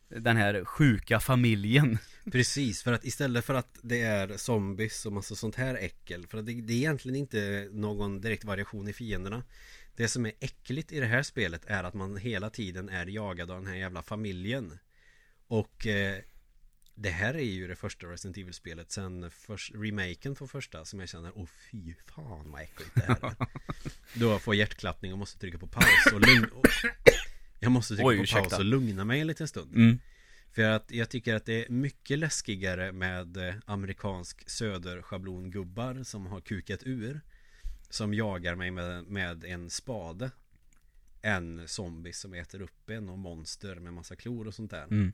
Den här sjuka familjen. Precis, för att istället för att det är zombies och massa sånt här äckel För att det, det är egentligen inte någon direkt variation i fienderna Det som är äckligt i det här spelet är att man hela tiden är jagad av den här jävla familjen Och eh, det här är ju det första Resident Evil-spelet sen först, remaken på första som jag känner, åh fy fan vad äckligt det här är. Då jag får hjärtklappning och måste trycka på paus och lugn och, Jag måste trycka Oj, på ursäkta. paus och lugna mig en liten stund. Mm. För att jag tycker att det är mycket läskigare med eh, amerikansk söderschablongubbar som har kukat ur Som jagar mig med, med en spade Än zombies som äter upp en och monster med massa klor och sånt där Mm.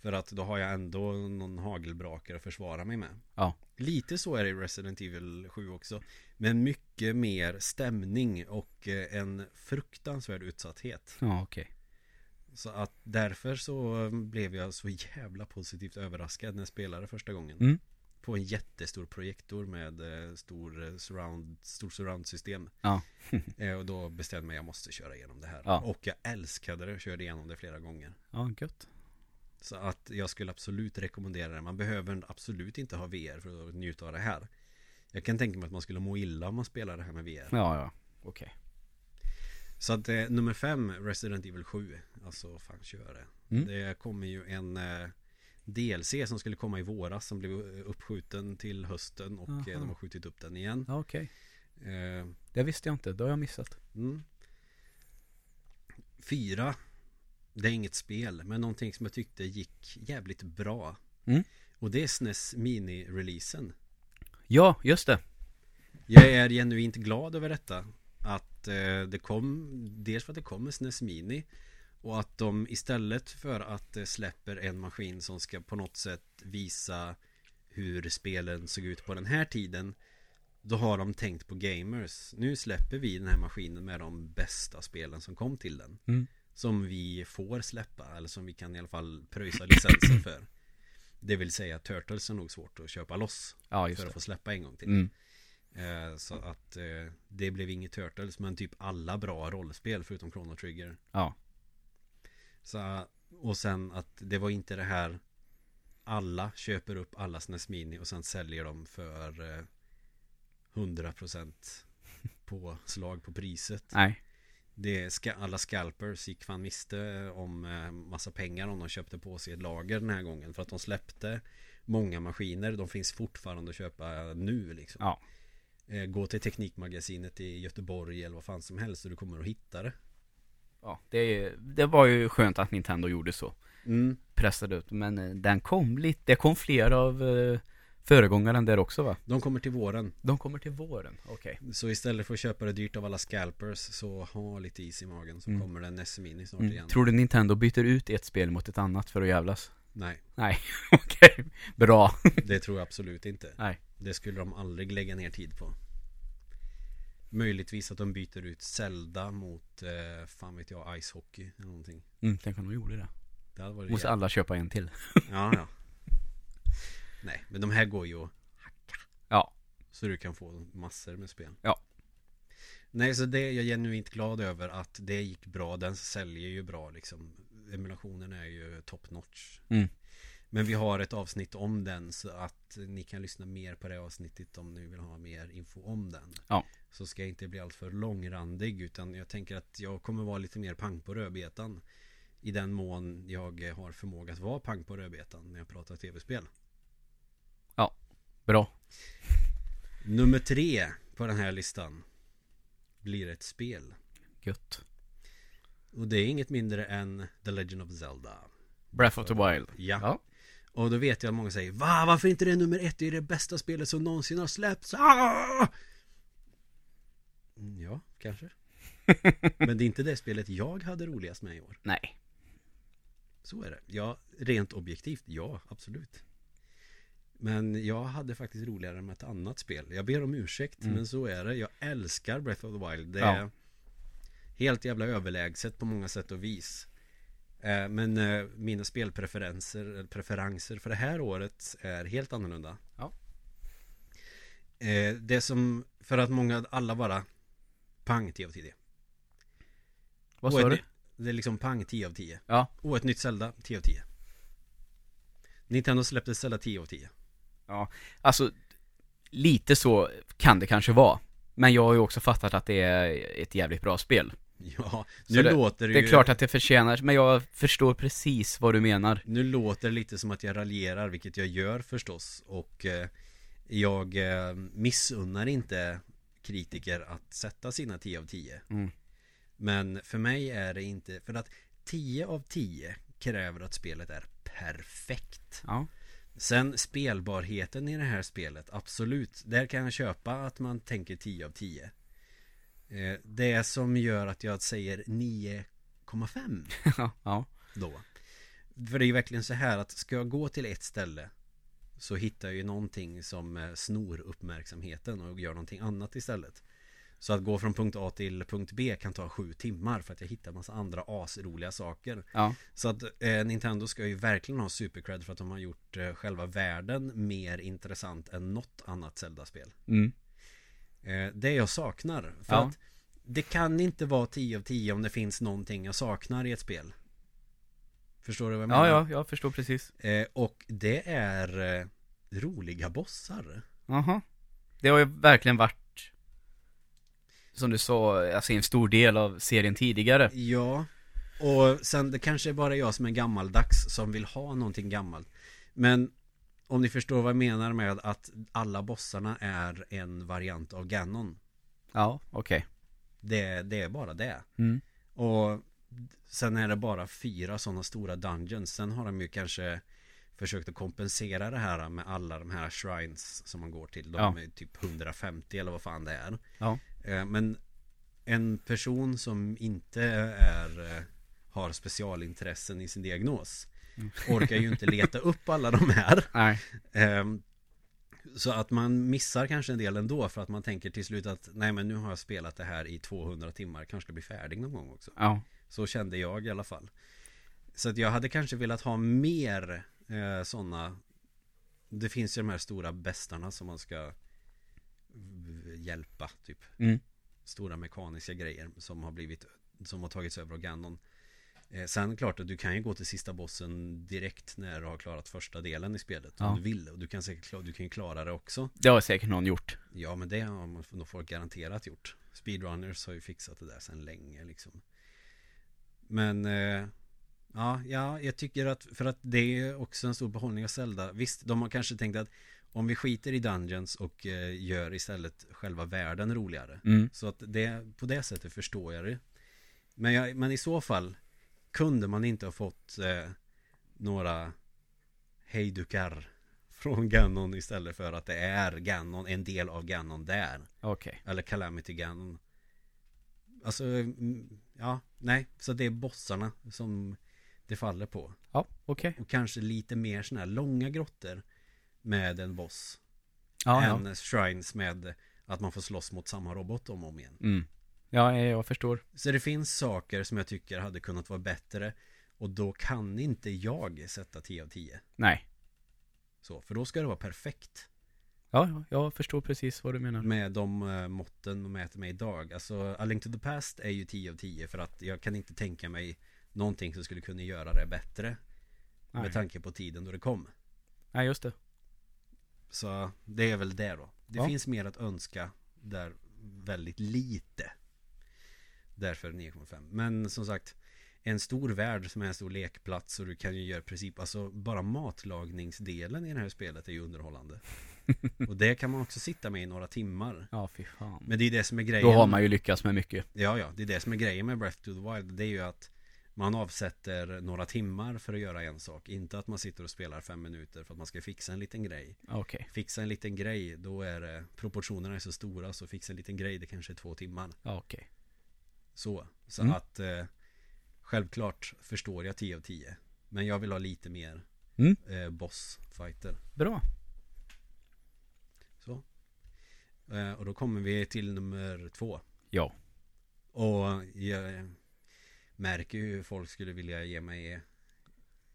För att då har jag ändå någon hagelbrakare att försvara mig med Ja. Lite så är det i Resident Evil 7 också Men mycket mer stämning och eh, en fruktansvärd utsatthet Ja, okej. Så att därför så blev jag så jävla positivt överraskad när jag spelade första gången Mm. På en jättestor projektor med eh, stor eh, surround, stor surround-system Ja. eh, Och då bestämde jag mig jag måste köra igenom det här Ja. Och jag älskade det och körde igenom det flera gånger Ja, gött. Så att jag skulle absolut rekommendera det Man behöver absolut inte ha VR för att njuta av det här Jag kan tänka mig att man skulle må illa om man spelar det här med VR Ja, ja. Okej. Så att eh, nummer fem, Resident Evil 7 Alltså fan kör det Mm. Det kommer ju en eh, DLC som skulle komma i våras Som blev eh, uppskjuten till hösten Och eh, Jaha. de har skjutit upp den igen Ja, okej. eh, Det visste jag inte. Det har jag missat. mm. Fyra Det är inget spel Men någonting som jag tyckte gick jävligt bra Mm. Och det är SNES Mini-releasen Ja, just det. Jag är genuint glad över detta Att eh, det kom Dels för att det kom en SNES Mini Och att de istället för att eh, släpper en maskin som ska på något sätt visa Hur spelen såg ut på den här tiden Då har de tänkt på gamers Nu släpper vi den här maskinen med de bästa spelen som kom till den Mm. Som vi får släppa Eller som vi kan i alla fall pröjsa licenser för Det vill säga Turtles är nog svårt att köpa loss Ja, För att det. få släppa en gång till Mm. Eh, Så att eh, det blev inget Turtles men typ alla bra rollspel förutom Chrono Trigger. Ja. Så, och sen att det var inte det här alla köper upp alla SNES Mini och sen säljer dem för eh, 100% på slag på priset. Nej. Det ska, alla scalpers gick fan miste om eh, massa pengar om de köpte på sig ett lager den här gången för att de släppte många maskiner. De finns fortfarande att köpa nu liksom. Ja. Eh, Gå till Teknikmagasinet i Göteborg eller vad fan som helst och du kommer att hitta det. Ja, det, det var ju skönt att Nintendo gjorde så. Mm. Pressade ut. Men eh, den kom lite, det kom fler av eh, föregångaren där också va? De kommer till våren. De kommer till våren, okej. Så istället för att köpa det dyrt av alla scalpers så ha lite is i magen så Mm. kommer det en NES Mini snart Mm. igen. Tror du Nintendo byter ut ett spel mot ett annat för att jävlas? Nej, Nej, okej. Bra. det tror jag absolut inte. Nej. Det skulle de aldrig lägga ner tid på. Möjligtvis att de byter ut Zelda mot, eh, fan vet jag, Ice Hockey eller någonting. Mm, tänk om de gjorde det. Det hade varit Måste jävligt- alla köpa en till. Ja, ja. Nej, men de här går ju att hacka. Ja. Så du kan få massor med spel. Ja. Nej, så det är jag genuint glad över att det gick bra. Den säljer ju bra liksom. Emulationen är ju top notch. Mm. Men vi har ett avsnitt om den så att ni kan lyssna mer på det avsnittet om ni vill ha mer info om den. Ja. Så ska jag inte bli alltför långrandig utan jag tänker att jag kommer vara lite mer pang på rödbetan. I den mån jag har förmåga att vara pang på rödbetan när jag pratar tv-spel. Bra. Nummer tre på den här listan blir ett spel. Gött. Och det är inget mindre än The Legend of Zelda. Breath of the Wild. Ja. Ja. Och då vet jag att många säger Va? Varför inte det är nummer ett? Det är det bästa spelet som någonsin har släppts. Ah! Mm, Ja, kanske. Men det är inte det spelet jag hade roligast med i år. Nej. Så är det. Ja, rent objektivt, ja, absolut. Men jag hade faktiskt roligare med ett annat spel. Jag ber om ursäkt, Mm. men så är det. Jag älskar Breath of the Wild. Det Ja. Helt jävla överlägset på många sätt och vis. Eh, Men eh, mina spelpreferenser preferenser för det här året är helt annorlunda. Ja. Eh, Det som, för att många, alla bara pang 10 av 10. Vad sa du? Det är liksom pang 10 av 10. Ja. Och ett nytt Zelda 10 av 10. Nintendo släppte Zelda 10 av 10. Alltså, lite så kan det kanske vara. Men jag har ju också fattat att det är ett jävligt bra spel. Ja, Så nu det- låter det, Det är ju, klart att det förtjänar, men jag förstår precis vad du menar. Nu låter det lite som att jag raljerar, vilket jag gör förstås. Och eh, jag eh, missunnar inte kritiker att sätta sina 10 av 10. Mm. Men för mig är det inte, för att 10 av 10 kräver att spelet är perfekt. Ja, Sen spelbarheten i det här spelet, absolut. Där kan jag köpa att man tänker 10 av 10. Eh, Det som gör att jag säger 9,5 ja, då. För det är ju verkligen så här att ska jag gå till ett ställe så hittar jag ju någonting som eh, snor uppmärksamheten och gör någonting annat istället. Så att gå från punkt A till punkt B kan ta sju timmar för att jag hittar massa andra asroliga saker. ja, Så att eh, Nintendo ska ju verkligen ha supercred för att de har gjort eh, själva världen mer intressant än något annat Zelda-spel. mm. Eh, det jag saknar. För Ja. att det kan inte vara 10 av 10 om det finns någonting jag saknar i ett spel. Förstår du vad jag menar? ja, ja, jag förstår precis. Eh, och det är eh, roliga bossar. Jaha. Det har ju verkligen varit, som du sa, alltså en stor del av serien tidigare. Ja. Och sen det kanske är bara jag som är gammaldags som vill ha någonting gammalt. Men om ni förstår vad jag menar med att alla bossarna är en variant av Ganon. Ja, okej. Det, det är bara det. Mm. Och sen är det bara fyra sådana stora dungeons. Sen har de ju kanske försökt att kompensera det här med alla de här shrines som man går till. De Ja. är typ 150 eller vad fan det är. Ja. Eh, Men en person som inte är eh, har specialintressen i sin diagnos orkar ju inte leta upp alla de här. Nej. Ehm, Så att man missar kanske en del ändå för att man tänker till slut att nej men nu har jag spelat det här i 200 timmar, kanske ska bli färdig någon gång också. Ja. Så kände jag i alla fall. Så att jag hade kanske velat ha mer eh, sådana Det finns ju de här stora bestarna som man ska hjälpa typ. Mm. Stora mekaniska grejer som har blivit Som har tagits över av Ganon. Eh, sen klart att du kan ju gå till sista bossen direkt när du har klarat första delen i spelet. Ja. Om du vill. Och du kan säkert klara, du kan ju klara det också. Det har säkert någon gjort. Ja men det har nog folk garanterat gjort Speedrunners har ju fixat det där sedan länge liksom Men eh, Ja, ja, jag tycker att För att det är också en stor behållning av Zelda Visst, de har kanske tänkt att Om vi skiter i Dungeons och eh, gör istället själva världen roligare Mm. Så att det, på det sättet förstår jag det Men, jag, men i så fall Kunde man inte ha fått eh, Några Hejdukar Från Ganon istället för att det är Ganon, en del av Ganon där Okej. Eller Calamity Ganon Alltså, mm, ja, nej Så det är bossarna som det faller på Ja, okej. Och kanske lite mer sådana här långa grottor Med en boss Ja, ja. Än shrines med att man får slåss mot samma robot om och om igen Mm. Ja, jag jag förstår. Så det finns saker som jag tycker hade kunnat vara bättre Och då kan inte jag sätta 10 av 10 Nej. Så, för då ska det vara perfekt Ja, ja, jag förstår precis vad du menar. Med de uh, måtten de mäter med idag Alltså A Link to the Past är ju 10 av 10 För att jag kan inte tänka mig Någonting som skulle kunna göra det bättre Nej. Med tanke på tiden då det kom Nej, just det. Så det är väl det då Det Ja. finns mer att önska Där väldigt lite Därför 9,5 Men som sagt En stor värld som är en stor lekplats Och du kan ju göra princip Alltså bara matlagningsdelen i det här spelet är ju underhållande. Och det kan man också sitta med i några timmar. Ja, fy fan. Men det är det som är grejen. Då har man ju lyckats med mycket. Ja, ja, det är det som är grejen med Breath to the Wild. Det är ju att man avsätter några timmar för att göra en sak. Inte att man sitter och spelar fem minuter för att man ska fixa en liten grej. Okej. Fixa en liten grej, då är det Proportionerna är så stora så fixa en liten grej, det kanske är två timmar. Okej. Så, så Mm. att eh, Självklart förstår jag 10 av 10 Men jag vill ha lite mer Mm. eh, Bossfighter Bra. Så eh, Och då kommer vi till nummer två Ja. Och jag märker hur folk skulle vilja ge mig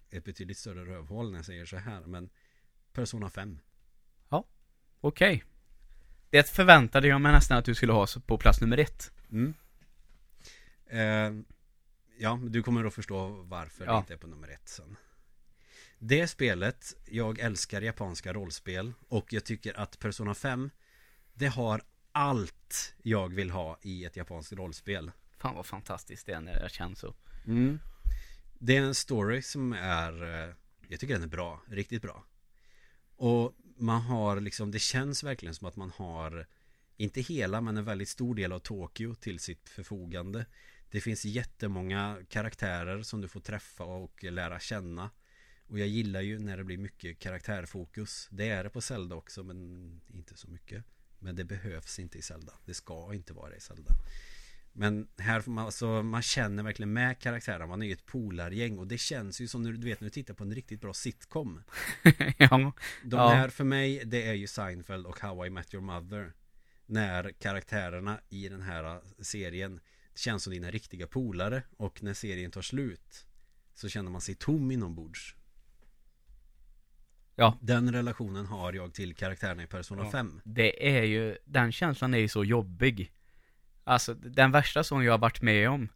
ett betydligt större rövhål när jag säger så här. Men Persona 5. Okej. Det förväntade jag mig nästan att du skulle ha på plats nummer ett. Mm. Eh, ja, du kommer att förstå varför det Ja. inte är på nummer ett sen. Det spelet, jag älskar japanska rollspel och jag tycker att Persona 5 Det har allt jag vill ha i ett japanskt rollspel. Fan vad fantastiskt det är när det känns så. Mm. Det är en story som är eh, Jag tycker den är bra, riktigt bra Och man har liksom Det känns verkligen som att man har Inte hela men en väldigt stor del av Tokyo till sitt förfogande Det finns jättemånga karaktärer som du får träffa och lära känna. Och jag gillar ju när det blir mycket karaktärfokus. Det är det på Zelda också men inte så mycket. Men det behövs inte i Zelda. Det ska inte vara i Zelda. Men här får man, alltså, man känner verkligen med karaktärerna. Man är ju ett polargäng. Och det känns ju som när du vet när du tittar på en riktigt bra sitcom. Ja. De här för mig det är ju Seinfeld och How I Met Your Mother. När karaktärerna i den här serien Känns som dina riktiga polare Och när serien tar slut Så känner man sig tom inombords Ja. Den relationen har jag till karaktärerna i Persona Ja. 5 Det är ju, den känslan är ju så jobbig. Alltså den värsta som jag har varit med om,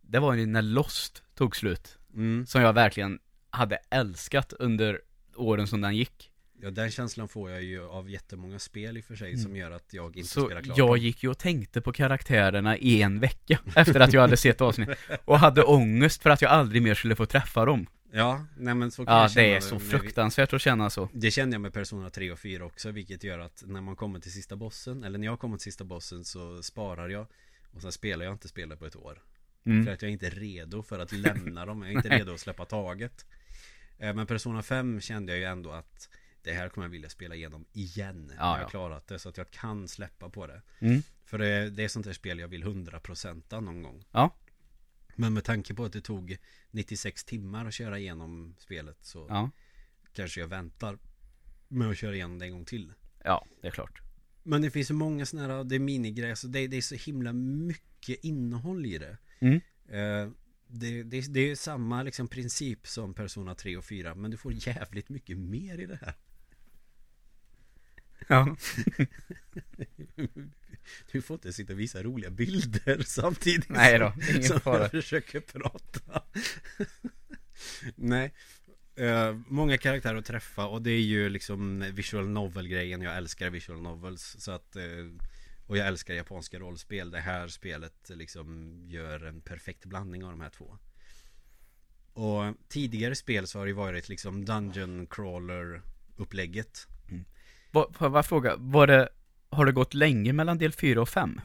det var ju när Lost tog slut. mm. Som jag verkligen hade älskat under åren som den gick. Ja den känslan får jag ju av jättemånga spel i och för sig Som gör att jag inte Mm. Så spelar klart jag gick ju och tänkte på karaktärerna i en vecka efter att jag hade sett avsnitt. Och hade ångest för att jag aldrig mer skulle få träffa dem. Ja, nej men så kan Ja, jag känna det är så vi- fruktansvärt att känna så. Det kände jag med Persona 3 och 4 också Vilket gör att när man kommer till sista bossen Eller när jag kommer till sista bossen så sparar jag Och sen spelar jag inte spelet på ett år För Mm. att jag är inte redo för att lämna dem Jag är inte redo att släppa taget Eh, Men Persona 5 kände jag ju ändå att Det här kommer jag vilja spela igenom igen När Ja, jag ja. har klarat det så att jag kan släppa på det Mm. För det, det är sånt här spel jag vill 100% någon gång Ja. Men med tanke på att det tog 96 timmar att köra igenom spelet så Ja. kanske jag väntar med att köra igenom det en gång till. Ja, det är klart. Men det finns så många sådana här, det är minigrejer, så det, det är så himla mycket innehåll i det. Mm. Eh, det, det, det är samma liksom princip som Persona 3 och 4, men du får jävligt mycket mer i det här. Ja. Du får inte sitta och visa roliga bilder samtidigt Nej då, ingen som fara. jag försöker prata. Nej. Eh, många karaktärer att träffa och det är ju liksom visual novel-grejen. Jag älskar visual novels. Så att, eh, och jag älskar japanska rollspel. Det här spelet liksom gör en perfekt blandning av de här två. Och tidigare spel så har det varit liksom Dungeon Crawler upplägget. Får jag bara fråga, var det, har det gått länge mellan del 4 och 5?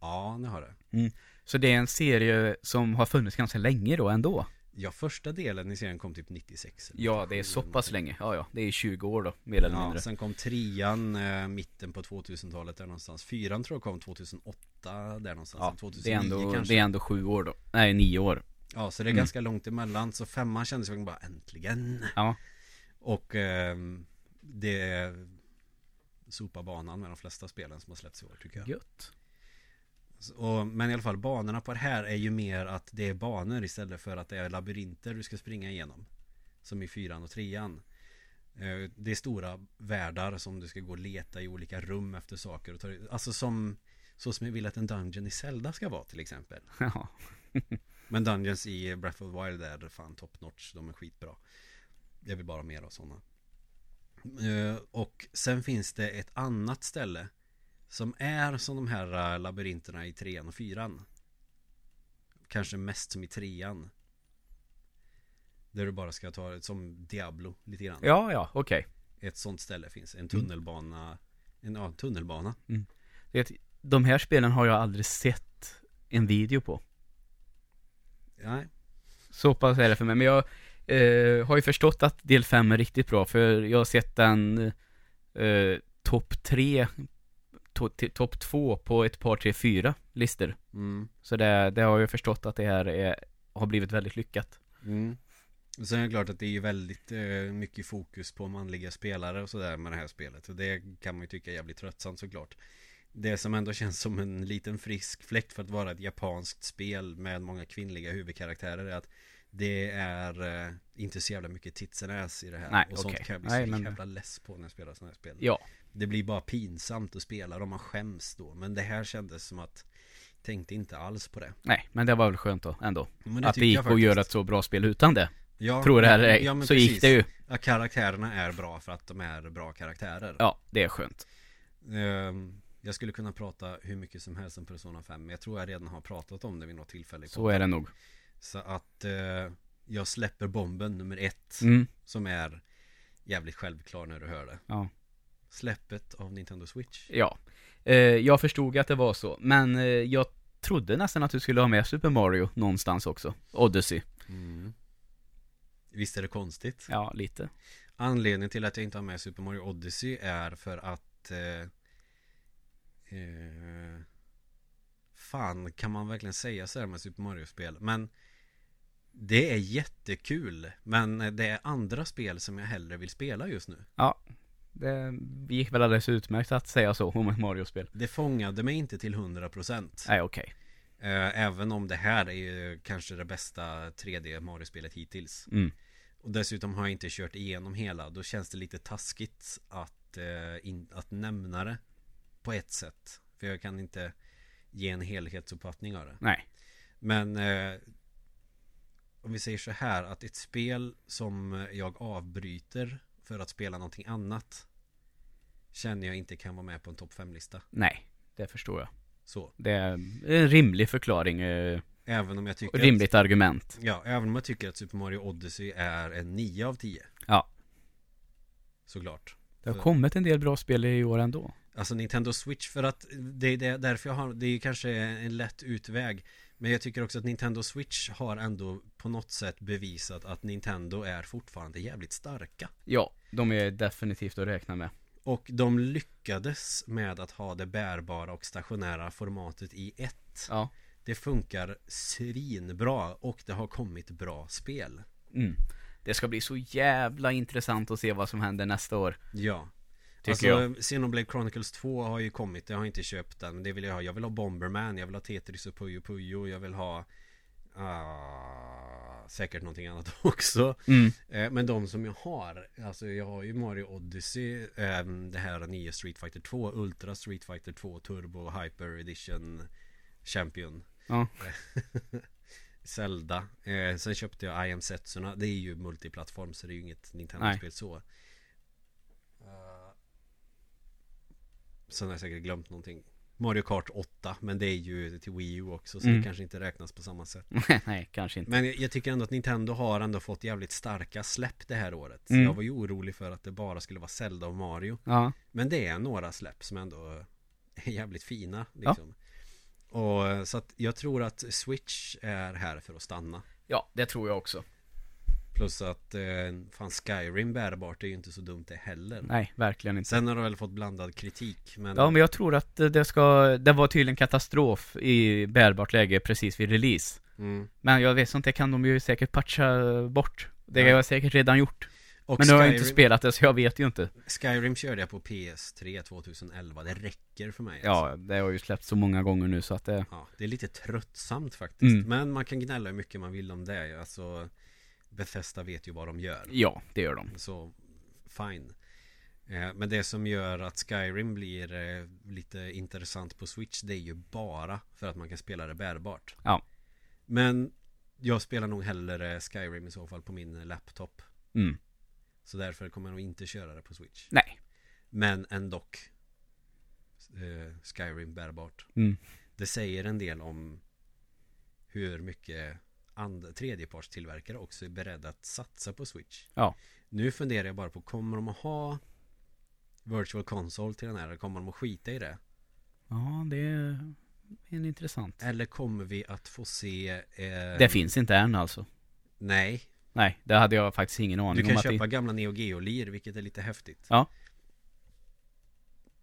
Ja, det har det. Så det är en serie som har funnits ganska länge då ändå? Ja, första delen i serien kom typ 96 eller Ja, det är 97 så pass länge. Ja, ja, det är 20 år då, mer eller Ja, mindre. sen kom trean eh, mitten på 2000-talet där någonstans. Fyran tror jag kom 2008 där någonstans. Ja, eller 2009 det är, ändå, kanske. det är ändå sju år då. Nej, nio år. Ja, så det är Mm. ganska långt emellan. Så femman kändes verkligen bara äntligen. Ja. Och ehm, det sopar banan med de flesta spelen som har släppts i år tycker jag. Gött. Och, men i alla fall banorna på det här är ju mer att det är banor istället för att det är labyrinter du ska springa igenom. Som i fyran och trean. Eh, Det är stora världar som du ska gå och leta i olika rum efter saker. Och ta, alltså som så som jag vill att en dungeon i Zelda ska vara till exempel. Ja. Men dungeons i Breath of the Wild är fan top notch. De är skitbra. Jag vill bara ha mer av sådana. Eh, Och sen finns det ett annat ställe som är som de här eh, labyrinterna i trean och fyran. Kanske mest som i trean. Där du bara ska ta det som Diablo lite grann. Ja, ja, okej. Ett sånt ställe finns. En tunnelbana. En ja, tunnelbana. Det- De här spelen har jag aldrig sett en video på. Nej. Så pass är det för mig. Men jag eh, har ju förstått att del 5 är riktigt bra. För jag har sett den eh, topp 3, to, till topp 2 på ett par, tre, fyra listor. Mm. Så det, det har jag förstått att det här är, har blivit väldigt lyckat. Mm. Och Sen är det klart att det är ju väldigt eh, mycket fokus på manliga spelare och sådär med det här spelet. Och det kan man ju tycka är jävligt tröttsamt såklart. Det som ändå känns som en liten frisk fläkt för att vara ett japanskt spel med många kvinnliga huvudkaraktärer är att det är eh, inte så jävla mycket tits and ass i det här. Nej, och sånt kan jag bli Nej, så men- jävla less på när jag spelar sådana här spel. Ja, Det blir bara pinsamt att spela dem, man skäms då. Men det här kändes som att tänkte inte alls på det. nej, men det var väl skönt då ändå. Men att det gick att göra ett så bra spel utan det. ja, Tror det här är, ja, men så precis. gick det ju. Ja, karaktärerna är bra för att de är bra karaktärer. Ja, det är skönt. Ehm, Jag skulle kunna prata hur mycket som helst om Persona 5 Men jag tror jag redan har pratat om det vid något tillfälle Så är det nog Så att eh, Jag släpper bomben nummer ett mm. Som är jävligt självklar när du hör det Ja Släppet av Nintendo Switch Ja eh, Jag förstod att det var så Men eh, jag trodde nästan att du skulle ha med Super Mario någonstans också Odyssey mm. Visst är det konstigt? Ja, lite Anledningen till att jag inte har med Super Mario Odyssey är för att eh, eh, Fan, kan man verkligen säga så här med Super Mario-spel? Men Det är jättekul Men det är andra spel som jag hellre vill spela just nu. Ja Det gick väl alldeles utmärkt att säga så om ett Mario-spel. Det fångade mig inte till 100% Nej, okej. Okay. eh, Även om det här är ju kanske det bästa 3D Mario-spelet hittills. Mm. Och dessutom har jag inte kört igenom hela Då känns det lite taskigt att, eh, in, att nämna det På ett sätt. För jag kan inte ge en helhetsuppfattning av det. Nej. Men eh, Om vi säger så här att ett spel som jag avbryter För att spela någonting annat Känner jag inte kan vara med på en topp 5-lista Nej, det förstår jag. Så. Det är en rimlig förklaring eh, Även om jag tycker Rimligt att, argument. Ja, även om jag tycker att Super Mario Odyssey är en 9 av 10 Ja. Såklart. Det har kommit en del bra spel i år ändå. Alltså Nintendo Switch för att det är därför jag har Det är kanske en lätt utväg Men jag tycker också att Nintendo Switch har ändå på något sätt bevisat att Nintendo är fortfarande jävligt starka. Ja, de är definitivt att räkna med. Och de lyckades med att ha det bärbara och stationära formatet i ett. Ja. Det funkar svinbra och det har kommit bra spel. Mm. Det ska bli så jävla intressant att se vad som händer nästa år. Ja Tycker alltså, jag. Xenoblade Chronicles 2 har ju kommit, jag har inte köpt den. Det vill jag ha, jag vill ha Bomberman, jag vill ha Tetris och Puyo Puyo Jag vill ha uh, Säkert någonting annat också. Mm. eh, Men de som jag har Alltså jag har ju Mario Odyssey eh, Det här nya Street Fighter 2 Ultra Street Fighter 2 Turbo Hyper Edition Champion. Ja. Zelda. Eh, Sen köpte jag I am Setsuna. Det är ju multiplattform så det är ju inget Nintendo-spel så Sen har jag säkert glömt någonting. Mario Kart 8 Men det är ju till Wii U också Så Mm. det kanske inte räknas på samma sätt. Nej, kanske inte. Men jag, tycker ändå att Nintendo har ändå fått jävligt starka släpp det här året. Mm. Jag var ju orolig för att det bara skulle vara Zelda och Mario. Ja, Men det är några släpp som ändå är jävligt fina liksom. Och så att jag tror att Switch är här för att stanna. Ja det tror jag också Plus att eh, fan Skyrim bärbart är ju inte så dumt det heller Nej, verkligen inte Sen har det väl fått blandad kritik men Ja men jag tror att det ska, det var tydligen katastrof i bärbart läge precis vid release mm. Men jag vet inte, det kan de ju säkert patcha bort Det har Ja. jag säkert redan gjort Och Men nu har jag inte Skyrim, spelat det så jag vet ju inte Skyrim körde jag på PS3 2011 Det räcker för mig alltså. Ja, det har ju släppts så många gånger nu så att det ja Det är lite tröttsamt faktiskt Mm. Men man kan gnälla hur mycket man vill om det Alltså Bethesda vet ju vad de gör. Ja, det gör de. Så fine. Eh, Men det som gör att Skyrim blir eh, lite intressant på Switch Det är ju bara för att man kan spela det bärbart. Ja. Men jag spelar nog hellre Skyrim i så fall på min laptop. Mm, Så därför kommer jag nog inte köra det på Switch. Nej. Men ändå eh, Skyrim bärbart. Mm. Det säger en del om Hur mycket and- tredjepartstillverkare också är beredda att satsa på Switch Ja. Nu funderar jag bara på Kommer de att ha Virtual Console till den här Eller kommer de att skita i det? Ja, det är en intressant Eller kommer vi att få se eh, Det finns inte än alltså Nej Nej, det hade jag faktiskt ingen aning Du kan om köpa det... gamla Neo Geo-lir Vilket är lite häftigt Ja.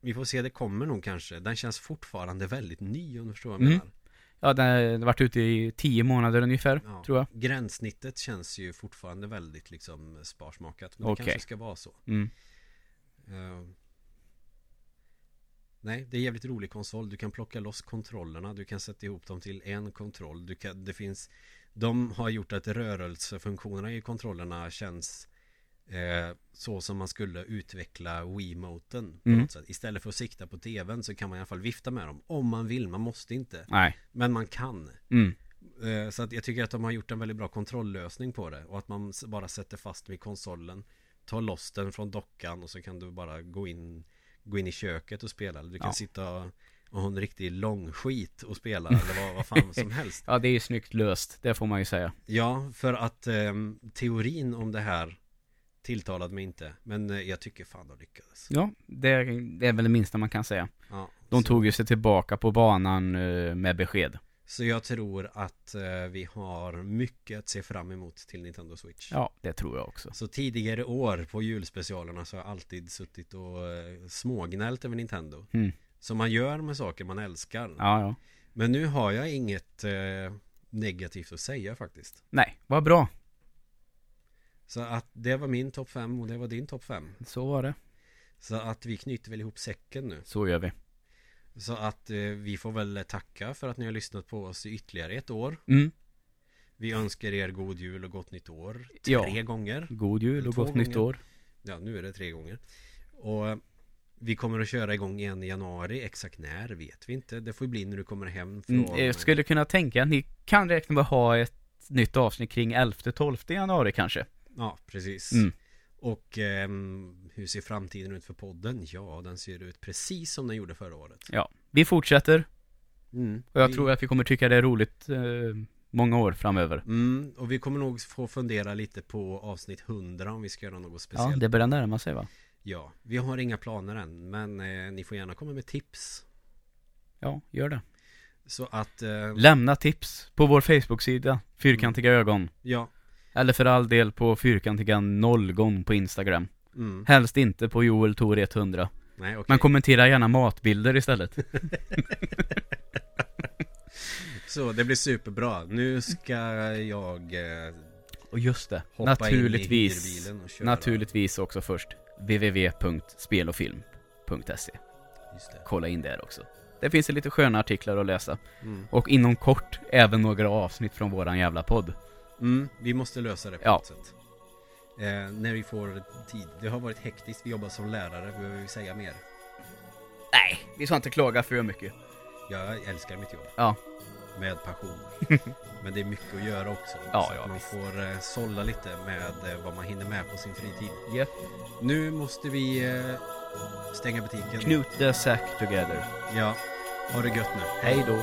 Vi får se, det kommer nog kanske Den känns fortfarande väldigt ny om du förstår vad jag Mm. menar Ja, den har varit ute i tio månader ungefär, Ja. tror jag Gränssnittet känns ju fortfarande väldigt liksom sparsmakat Men det Okej. kanske ska vara så mm. Eh, Nej, det är jävligt rolig konsol Du kan plocka loss kontrollerna Du kan sätta ihop dem till en kontroll du kan, Det finns De har gjort att rörelsefunktionerna i kontrollerna känns eh, Så som man skulle utveckla Wiimoten på Mm. något sätt Istället för att sikta på tvn så kan man i alla fall vifta med dem Om man vill, man måste inte Nej Men man kan mm. Eh, Så att jag tycker att de har gjort en väldigt bra kontrolllösning på det Och att man bara sätter fast vid konsolen Tar loss den från dockan och så kan du bara gå in gå in i köket och spela. Eller du kan Ja. sitta och, ha en riktig lång skit och spela eller vad, vad fan som helst. Ja, det är ju snyggt löst, det får man ju säga. Ja, för att ehm, teorin om det här tilltalade mig inte. Men eh, jag tycker fan de lyckades. Ja, det är, det är väl det minsta man kan säga. Ja, De så, tog ju sig tillbaka på banan eh, med besked. så jag tror att eh, vi har mycket att se fram emot till Nintendo Switch. Ja, det tror jag också. Så tidigare år på julspecialerna så har jag alltid suttit och smågnällt över Nintendo. Mm. Som man gör med saker man älskar. Ja, ja. Men nu har jag inget eh, negativt att säga faktiskt. Nej, vad bra. Så att det var min topp 5 och det var din topp 5. Så var det. Så att vi knyter väl ihop säcken nu. Så gör vi. Så att eh, vi får väl tacka för att ni har lyssnat på oss i ytterligare ett år. Mm. Vi önskar er god jul och gott nytt år. Ja. Tre gånger. God jul och gott nytt gånger. år. Ja, nu är det tre gånger. Och eh, vi kommer att köra igång igen i januari. Exakt när vet vi inte. Det får ju bli när du kommer hem från... Mm, jag skulle kunna tänka, ni kan räkna med att ha ett nytt avsnitt kring 11-12 januari kanske. Ja, precis. Mm. Och ehm, hur ser framtiden ut för podden? Ja, den ser ut precis som den gjorde förra året. Ja, vi fortsätter Mm. och jag vi, tror att vi kommer tycka det är roligt eh, många år framöver. Mm, och vi kommer nog få fundera lite på avsnitt 100 om vi ska göra något Ja, speciellt. det börjar närma sig va? Ja, vi har inga planer än, men eh, ni får gärna komma med tips. Ja, gör det. Så att, eh, Lämna tips på vår Facebook-sida, Fyrkantiga ögon. ja. Eller för all del på Fyrkantiga nollgon på Instagram. Mm. Helst inte på Joel Tor 100. Nej, okej. Men kommentera gärna matbilder istället. Så det blir superbra. Nu ska jag eh, Och just det, hoppa naturligtvis, in i och köra. naturligtvis också först www.spelofilm.se. Kolla in där också. Det finns lite sköna artiklar att läsa. Mm. Och inom kort även några avsnitt från våran jävla podd. Mm, vi måste lösa det på Ja. något sätt. Eh, när vi får tid. Det har varit hektiskt. Vi jobbar som lärare. Behöver vi säga mer? Nej, vi ska inte klaga för mycket. Jag älskar mitt jobb. Ja. Med passion. Men det är mycket att göra också. Ja, så ja, att man visst. får eh, sålla lite med eh, vad man hinner med på sin fritid. Yep. Nu måste vi eh, stänga butiken. Knut the sack together. Ja. Ha det gött nu. Hej då.